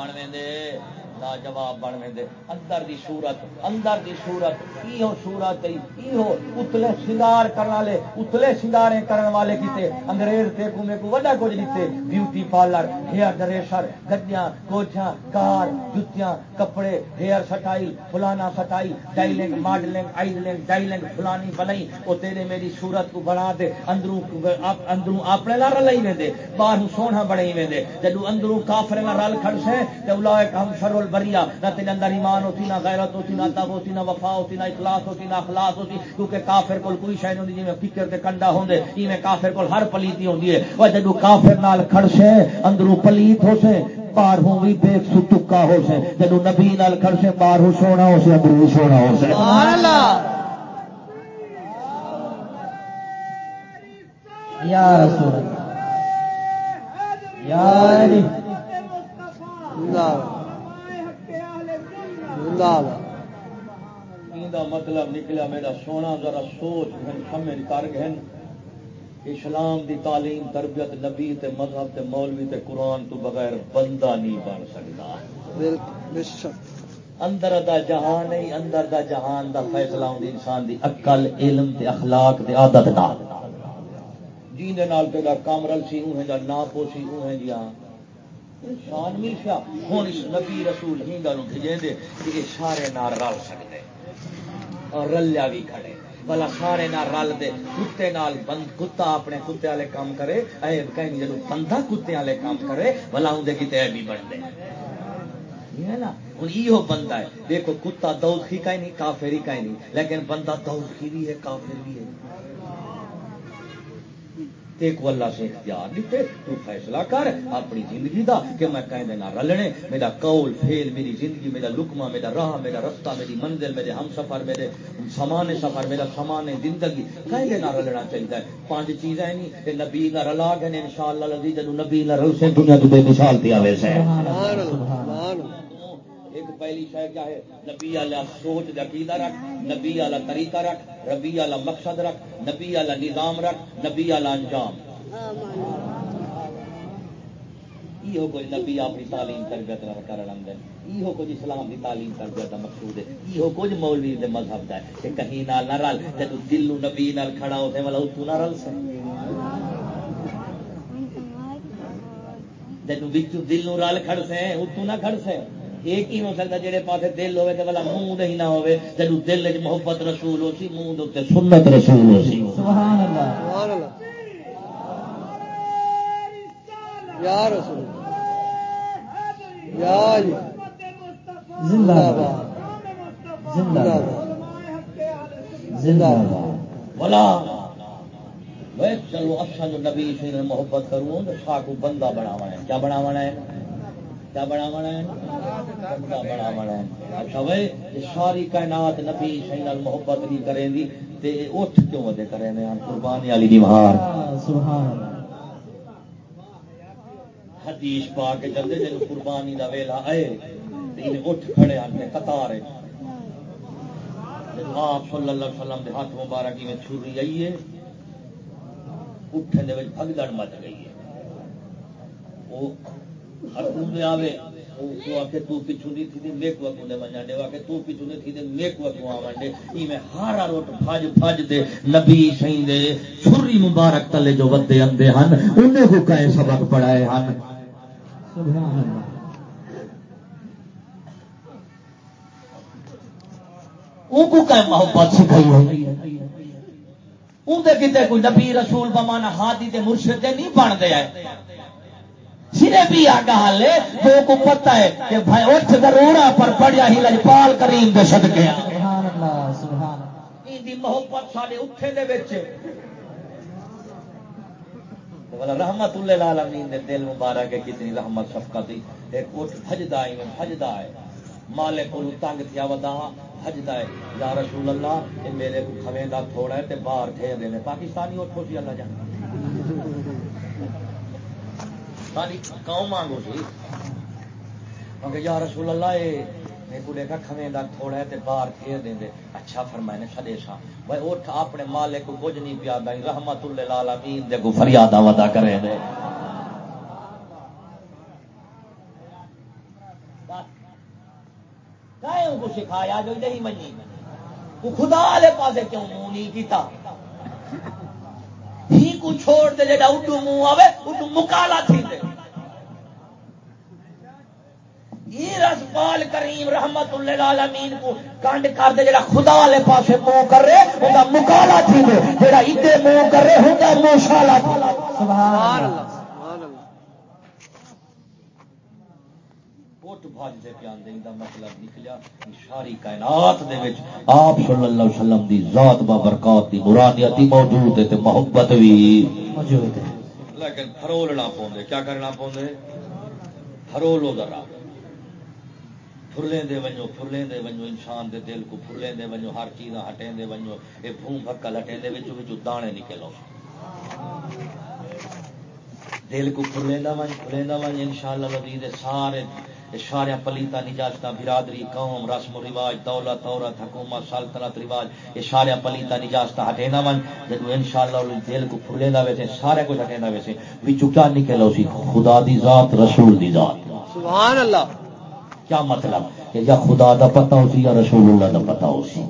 کیا بن ویندے لاجواب بن وے اندر دی صورت، اندر دی صورت ایو صورت ایو اتلے سنگار کرن والے، اتلے سنگارے کرن والے کیتے۔ انگریز تے کو میں کو وڈا کچھ دیتے بیوٹی پارلر، ہیئر ڈریسر گڈیاں کوٹھیاں کار جوتیاں کپڑے، ہیئر سٹائل فلانا سٹائل ڈائلنگ، ماڈلنگ آئیلنگ ڈائلنگ، فلانی بنائی۔ او تیرے میری صورت کو بنا دے۔ اندروں اندروں اپنے نال رلائی ویندے۔ باہر سونا بنائی ویندے۔ جدوں اندروں کافر نال رل کھڑ سے تے اولائک ہم شر بریا نہ تیرے اندر ایمان ہوتی نہ غیرت ہوتی نہ تب ہوتی، نہ وفا ہوتی، نہ اخلاص ہوتی، نہ اخلاص ہوتی، کیونکہ کافر کول کوئی شے نہیں جویں فکر تے کنڈا ہوندے، ایویں کافر کول ہر پلیتی ہوندی ہے۔ او جدو کافر نال کھڑسے، اندروں پلیت ہو سے باہر ہوں بھی بے ستکا ہو سے۔ جدو نبی نال کھڑسے باہر ہو سونا ہو سے، اندروں سونا ہو سے۔ سبحان اللہ! یا رسول اللہ! یا علی! اللہ! مطلب نکلا میرا سونا ذرا سوچ گھن سمجھ کر گھن اسلام دی تعلیم تربیت نبی تے مذہب تے مولوی تے قرآن تو بغیر بندہ نہیں بن سکتا۔ اندر دا جہان نہیں اندر دا جہان دا فیصلہ ہوں انسان دی عقل علم تے اخلاق تے عادت نال۔ جی تیرا کام رل سی اوہیں دا نا پوسی اوہیں جی ہاں شان ملشا ہوں اس نبی رسول ہی گل بھیجے دے کہ یہ سارے نال رل سکتے اور رلیا بھی کھڑے۔ بلا سارے نال رل دے، کتے نال بند، کتا اپنے کتے والے کام کرے۔ اے کہیں جب بندہ کتے والے کام کرے بلا اندر کتنے بھی بن دے ہے نا ہوں یہ بندہ ہے۔ دیکھو، کتا دوست ہی کا ہی نہیں کافر ہی کا ہی نہیں، لیکن بندہ دوست ہی بھی ہے، کافر بھی ہے۔ تے کو اللہ سے اختیار دیتے تو فیصلہ کر اپنی زندگی دا کہ میں کہیں دینا رلنے، میرا قول فیل میری زندگی، میرا لکما میرا راہ، میرا رستہ، میری منزل، میرے ہم سفر، میرے سامان سفر، میرا سامان زندگی کہیں دینا رلنا چاہیے پانچ چیزیں نہیں کہ نبی نہ رلا گئے ان شاء اللہ لذیذ نبی نہ رل سے دنیا تو بے مثال دیا ویسے ایک پہلی شہ کیا ہے؟ نبی والا سوچ عقیدہ رکھ، نبی والا طریقہ رکھ ربی والا مقصد رکھ، نبی والا نظام رکھ، نبی والا انجام۔ یہ کچھ نبی اپنی تعلیم تربیت کر یہ کچھ اسلام کی تعلیم تربیت کا مقصود ہے۔ یہ کچھ مولوی دے مذہب کا ہے کہ کہیں نال نہ رل جب دل نبی نال کھڑا ہوتے والا اتو نہ رل سے جب دل رل کھڑ سے اتو نہ کھڑ سے ایک ہی ہو سکتا جہے پاس دل ہوے تو والا منہ نہیں نہ ہوے جب دل چ محبت رسول ہو سی منہ دے سنت رسول ہو سی۔ سبحان اللہ۔ سبحان اللہ۔ یا رسول یا زندہ باد۔ زندہ باد۔ زندہ باد۔ چلو اچھا جو نبی سے محبت کروں تو شاہ کو بندہ بناوا ہے۔ کیا بناوا ہے؟ کیا بنا بنا ہے۔ بنا بنا اچھا بھائی ساری کائنات نبی شہید محبت نہیں کریں تے اٹھ کیوں ودے کریں قربانی والی دیوار حدیث پا کے چلتے جن قربانی کا ویلا آئے اٹھ کھڑے ہیں قطار آپ صلی اللہ علیہ وسلم دے ہاتھ مبارک میں چھری آئی ہے۔ اٹھنے بھگدڑ مچ گئی ہے۔ وہ آوے تو نہیں تھی تو نہیں تھی میں ہارا روٹ دے، نبی دے، چھری مبارک تلے جو ودے اندے ہن، انہیں کو کہے سبق پڑھائے ہن۔ ان کو کہے محبت سکھائی ہوئی۔ اندر کتے کوئی نبی رسول بمانا ہاتھی دے مرشد دے نہیں بن دے آئے۔ سرے بھی آگا حالے جو کو پتہ ہے کہ بھائی اٹھ ضرورا پر پڑیا ہی لجپال کریم دے صد گیا سبحان اللہ سبحان دی محبت سارے اٹھے دے وچ۔ رحمت اللہ العالمین دے دل مبارک ہے کتنی رحمت شفقت ایک اٹھ بھجدا ہے بھجدا ہے۔ مالک کو تنگ تھیا ودا بھجدا ہے۔ یا رسول اللہ اے میرے کو کھویں دا تھوڑا ہے تے باہر تھے دے پاکستانی اٹھو سی اللہ جان ساری قوم آگو سی کیونکہ یا رسول اللہ یہ میرے کو دیکھا کھویں دا تھوڑا ہے تے باہر پھیر دیں دے۔ اچھا فرمائے نے سدے سا بھائی، اٹھ اپنے مالک کو کچھ نہیں پیا گئی رحمت اللہ العالمین دے کو فریاد ودا کرے دے۔ کو سکھایا جو نہیں منی؟ وہ خدا والے پاسے کیوں منہ نہیں کیتا؟ ہی کو چھوڑ دے جا اڈو منہ آوے، اڈو مکالا تھی۔ رسپال کریم رحمت اللہ کو کانڈ کر دے جڑا خدا والے پاسے منہ کر رہے ان کا مکالا تھی دے جڑا ادے منہ کر رہے سبحان اللہ۔ مطلب نکلیا ساری کائنات دے وچ آپ صلی اللہ علیہ وسلم دی ذات با برکات دی مرادیت موجود ہے تے محبت بھی موجود ہے۔ لیکن پھرولنا پوندے کیا کرنا پوندے؟ پھرولو ذرا پھرلیں دے ونجو، پھرلیں دے ونجو، انسان دے دل کو پھرلیں دے ونجو، ہر چیز ہٹیں دے ونجو، اے بھون بھکل ہٹیں دے وچو وچو دانے نکلو دل کو پھرلیں دا ونج، پھرلیں دا ونج، انشاءاللہ لذیذ سارے سارے پلیتا نجاستا برادری، قوم، رسم و رواج، دولت، عورت، حکومت، سلطنت، رواج یہ سارے پلیتا نجاستا ہٹے نہ من جب ان شاء اللہ دل کو پھلے دا ویسے، سارے کچھ ہٹے نہ ویسے بھی چکا نکلو سی، خدا دی ذات، رسول دی ذات۔ سبحان اللہ۔ کیا مطلب؟ کہ یا خدا دا پتا ہو سی یا رسول اللہ دا پتا ہو سی؟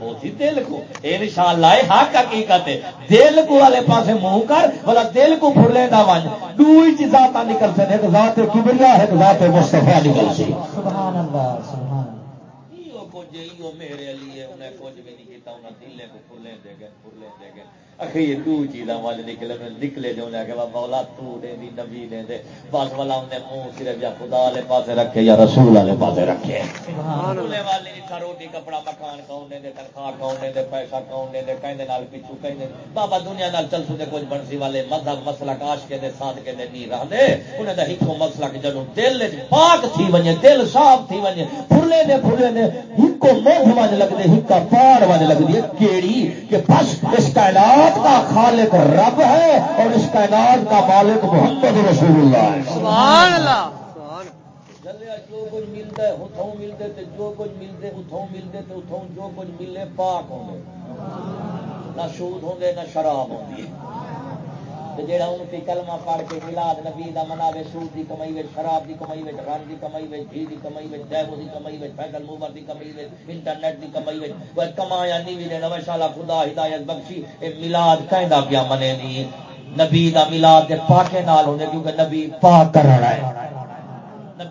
پوسی دل کو ان شاء اللہ حق حقیقت ہے۔ دل کو والے پاسے منہ کر بلا دل کو پھڑلے دا ون۔ دوئی چیز نکل سے ایک ذات کبریا ہے ایک ذات مصطفی نکل سی سبحان اللہ سبحان اللہ۔ میرے لیے انہیں کچھ بھی نہیں کیتا کو پھڑلے دے گئے پھڑلے دے گئے۔ اخیر دو چیزاں والے نکلے نکلے جو نے کہ مولا تو دے دی نبی دے دے۔ بس والا منہ صرف یا خدا والے پاسے رکھے یا رسول والے پاسے رکھے۔ سبحان اللہ۔ والے نہیں روٹی کپڑا مکان کون دے تنخواہ کون دے پیسہ کون دے نال بابا دنیا نال چل سکے کچھ بنسی والے مذہب مسئلہ کاش کے دے ساتھ کے دے نہیں رہندے۔ انہیں دا ہکو مسئلہ کہ جدوں دل پاک تھی ونجے دل صاف تھی ونجے پھلے دے پھلے دے۔ ہکو منہ وج لگ دے ہکا پاڑ وج لگ دی کیڑی کہ بس اس کائنات کا خالق رب ہے اور اس کائنات کا مالک محمد رسول اللہ ہے۔ سبحان اللہ۔ جو کچھ ملتا ہے اتوں ملتے تھے جو کچھ ملتے اتوں ملتے تھے اتوں جو کچھ ملے پاک ہوں نہ سود ہوں نہ شراب ہوتی جہاں ان کی کلمہ پڑھ کے ملاد نبی دا مناوے سود دی کمائی وچ شراب دی کمائی وچ رن دی کمائی وچ گھی دی کمائی وچ ڈیمو دی کمائی وچ پیدل موور دی کمائی وچ انٹرنیٹ دی کمائی وچ وہ کمایا نہیں ویلے نو شالا خدا ہدایت بخشی اے ملاد کہندا پیا منے نہیں نبی دا ملاد دے پاکے نال ہوندے کیونکہ نبی پاک کرنا ہے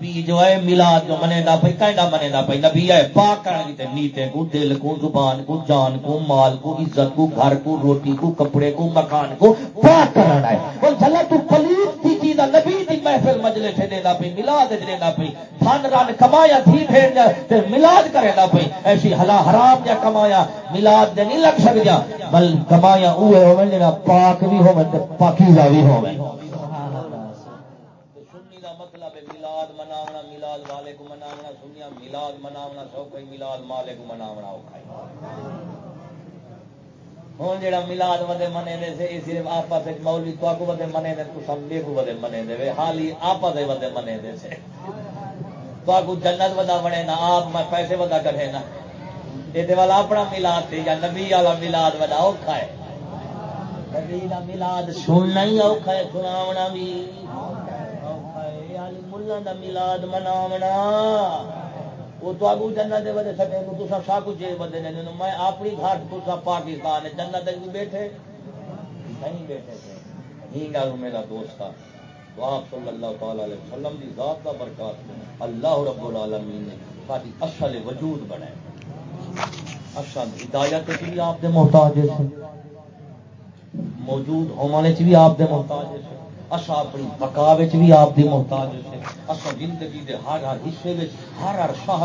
نبی جو ہے ملاد جو منے دا پئی کینڈا منے دا پئی، نبی ہے، پاک کرن تے نیتے، کو دل، کو زبان، کو جان، کو مال، کو عزت، کو گھر، کو روٹی، کو کپڑے، کو مکان، کو پاک کرنا ہے اور جلا تو پلیت دی چیز نبی دی محفل مجلس تے دا پئی ملاد دے دا پئی۔ تھن رن کمایا تھی بھیڑ تے ملاد کرے دا پئی۔ ایسی حلا حرام یا کمایا ملاد دے نہیں لگ سکدا بل کمایا، اوے ہوے جڑا پاک بھی ہوے تے پاکیزہ بھی ہوے ملاد مناونا ملاد والے کو مناونا سنیا ملاد مناونا سوکھا ملاد مالے کو مناونا اوکھا ہوں جا ملاد ودے منے دے سے صرف آپس مولوی تو کو ودے منے دے تو سب کو ودے منے دے حال ہی آپس ودے منے دے سے۔ تو کو جنت ودا بنے نا، آپ میں پیسے ودا کٹے نا۔ یہ والا اپنا ملاد تھی یا نبی والا ملاد ودا اوکھا ہے نبی کا ملاد سننا ہی اوکھا ہے، سناونا بھی۔ یعنی ملا دا ملاد مناونا۔ وہ تو آگو جنت دے وجہ سکے تو سا سا کچھ بندے نے میں اپنی گھر تو پاکستان جنت بھی بیٹھے؟ نہیں بیٹھے تھے۔ ہی گل میرا دوست تھا۔ تو آپ صلی اللہ تعالی علیہ وسلم کی ذات کا برکات اللہ رب العالمین نے ساری اصل وجود بنایا اصل ہدایت جی بھی آپ دے محتاج موجود ہونے بھی آپ دے محتاج اصا اپنی بکا بھی آپ کی محتاج اصا زندگی دے ہر ہر حصے ہر ہر شاہ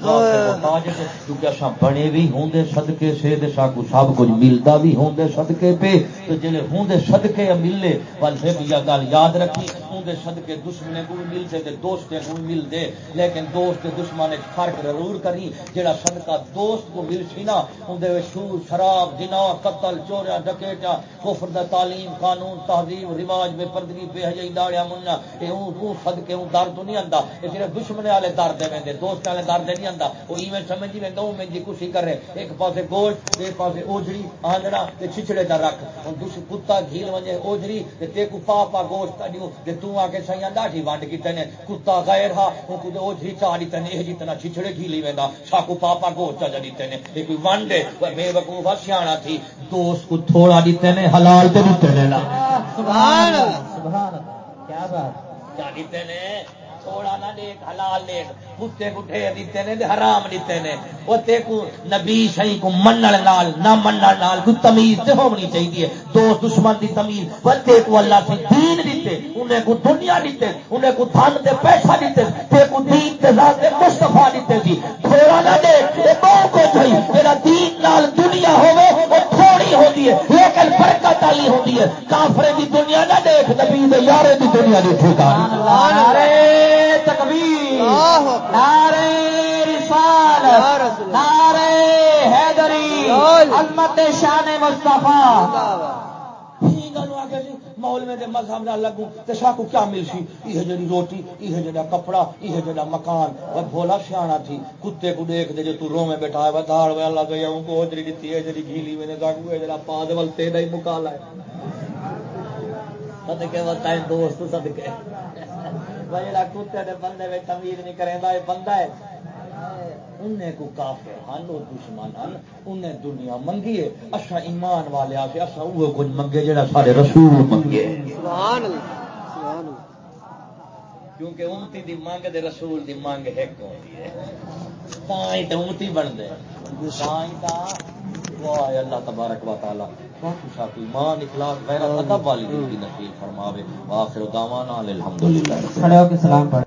محتاج کیونکہ اصا بنے بھی ہوں سدکے سے ساکو سب کچھ ملتا بھی ہوں سدکے پہ۔ تو جی ہوں سدکے ملے بل پھر گل یاد رکھی ہوں سدکے دشمنے کو بھی ملتے تے دوستے کو بھی ملتے لیکن دوست دشمن فرق ضرور کری جہاں سدکا دوست کو مل سی نا اندر سور، شراب جنا قتل چوریا ڈکیٹا کفر تعلیم، قانون، تہذیب، رواج، بے پردگی، بے حجائی داڑیا منا یہ سد کے درد نہیں آتا یہ صرف دشمنے والے درد میں دوست والے درد نہیں آتا وہ ایویں سمجھ جی، میں گاؤں میں جی کچھ کر رہے ایک پاسے گوشت، ایک پاسے اوجڑی آندڑا چھچڑے کا رکھ۔ ہوں کتا گھیل وجے اوجڑی تے کو پا پا گوشت کڈیو تو آ کے سائیں ڈاٹھی ونڈ کیتے نے کتا غیر ہا وہ کتے اوجڑی چا دیتے نے یہ جتنا چھچڑے گھیلی ویندا ساکو پا پا گوشت چا دیتے نے۔ یہ کوئی ونڈ ہے بے وقوف سیاح تھی دوست کو تھوڑا دیتے نے حلال تے دیتے نے۔ سبحان اللہ کیا بات۔ کیا دیتے نے تھوڑا نہ دیکھ حلال دیکھ کتے کٹھے دیتے نے حرام دیتے نے۔ وہ تے کو نبی شہی کو منن نال، نہ منن نال کو تمیز تے ہونی چاہیے۔ دوست دشمن دی تمیز۔ وہ تے کو اللہ سے دین دیتے، انہیں کو دنیا دیتے، انہیں کو دھن دے پیسہ دیتے، تے کو دین تے ذات مصطفی دیتے جی۔ سی تھوڑا نہ دیکھ اے بہو کو چاہیے تیرا دین نال دنیا ہوے تھوڑی ہوتی ہے لیکن برکت والی ہوتی ہے۔ کافرے دی دنیا نہ دیکھ نبی دے یارے دی دنیا دیکھے گا نعرہ تکبیر۔ نعرہ رسالت۔ نعرہ حیدری۔ عظمت شان مصطفیٰ۔ مول دے مذہب نہ لگو تے شاہ کو کیا مل سی؟ یہ جڑی روٹی، یہ جڑا کپڑا، یہ جڑا مکان۔ وہ بھولا سیاںا تھی، کتے کو دیکھ دے جو تو رو میں بیٹھا ہے بتاڑ وے اللہ تو یہ کو اجری دتی ہے، جڑی گھیلی میں نے ساکو ہے جڑا پاد ول تیرا ہی مکالا ہے صدقے بتائیں دوست صدقے جڑا کتے دے بندے میں تمیز نہیں کرے یہ بندہ ہے۔ انہیں کو کافر ہن وہ دشمن ہن انہیں دنیا منگی ہے اچھا ایمان والے آ کے اچھا وہ کچھ منگے جڑا سارے رسول منگے۔ سبحان اللہ سبحان اللہ۔ کیونکہ امتی دی منگ دے رسول دی منگ ایک ہوتی ہے۔ تائیں تے امتی بن دے تائیں تا واہ اللہ تبارک و تعالی۔ باقی شاقی ایمان اخلاص غیرت ادب والی زندگی نصیب فرماوے۔ واخر دعوانا الحمدللہ۔ کھڑے ہو کے سلام پڑھ۔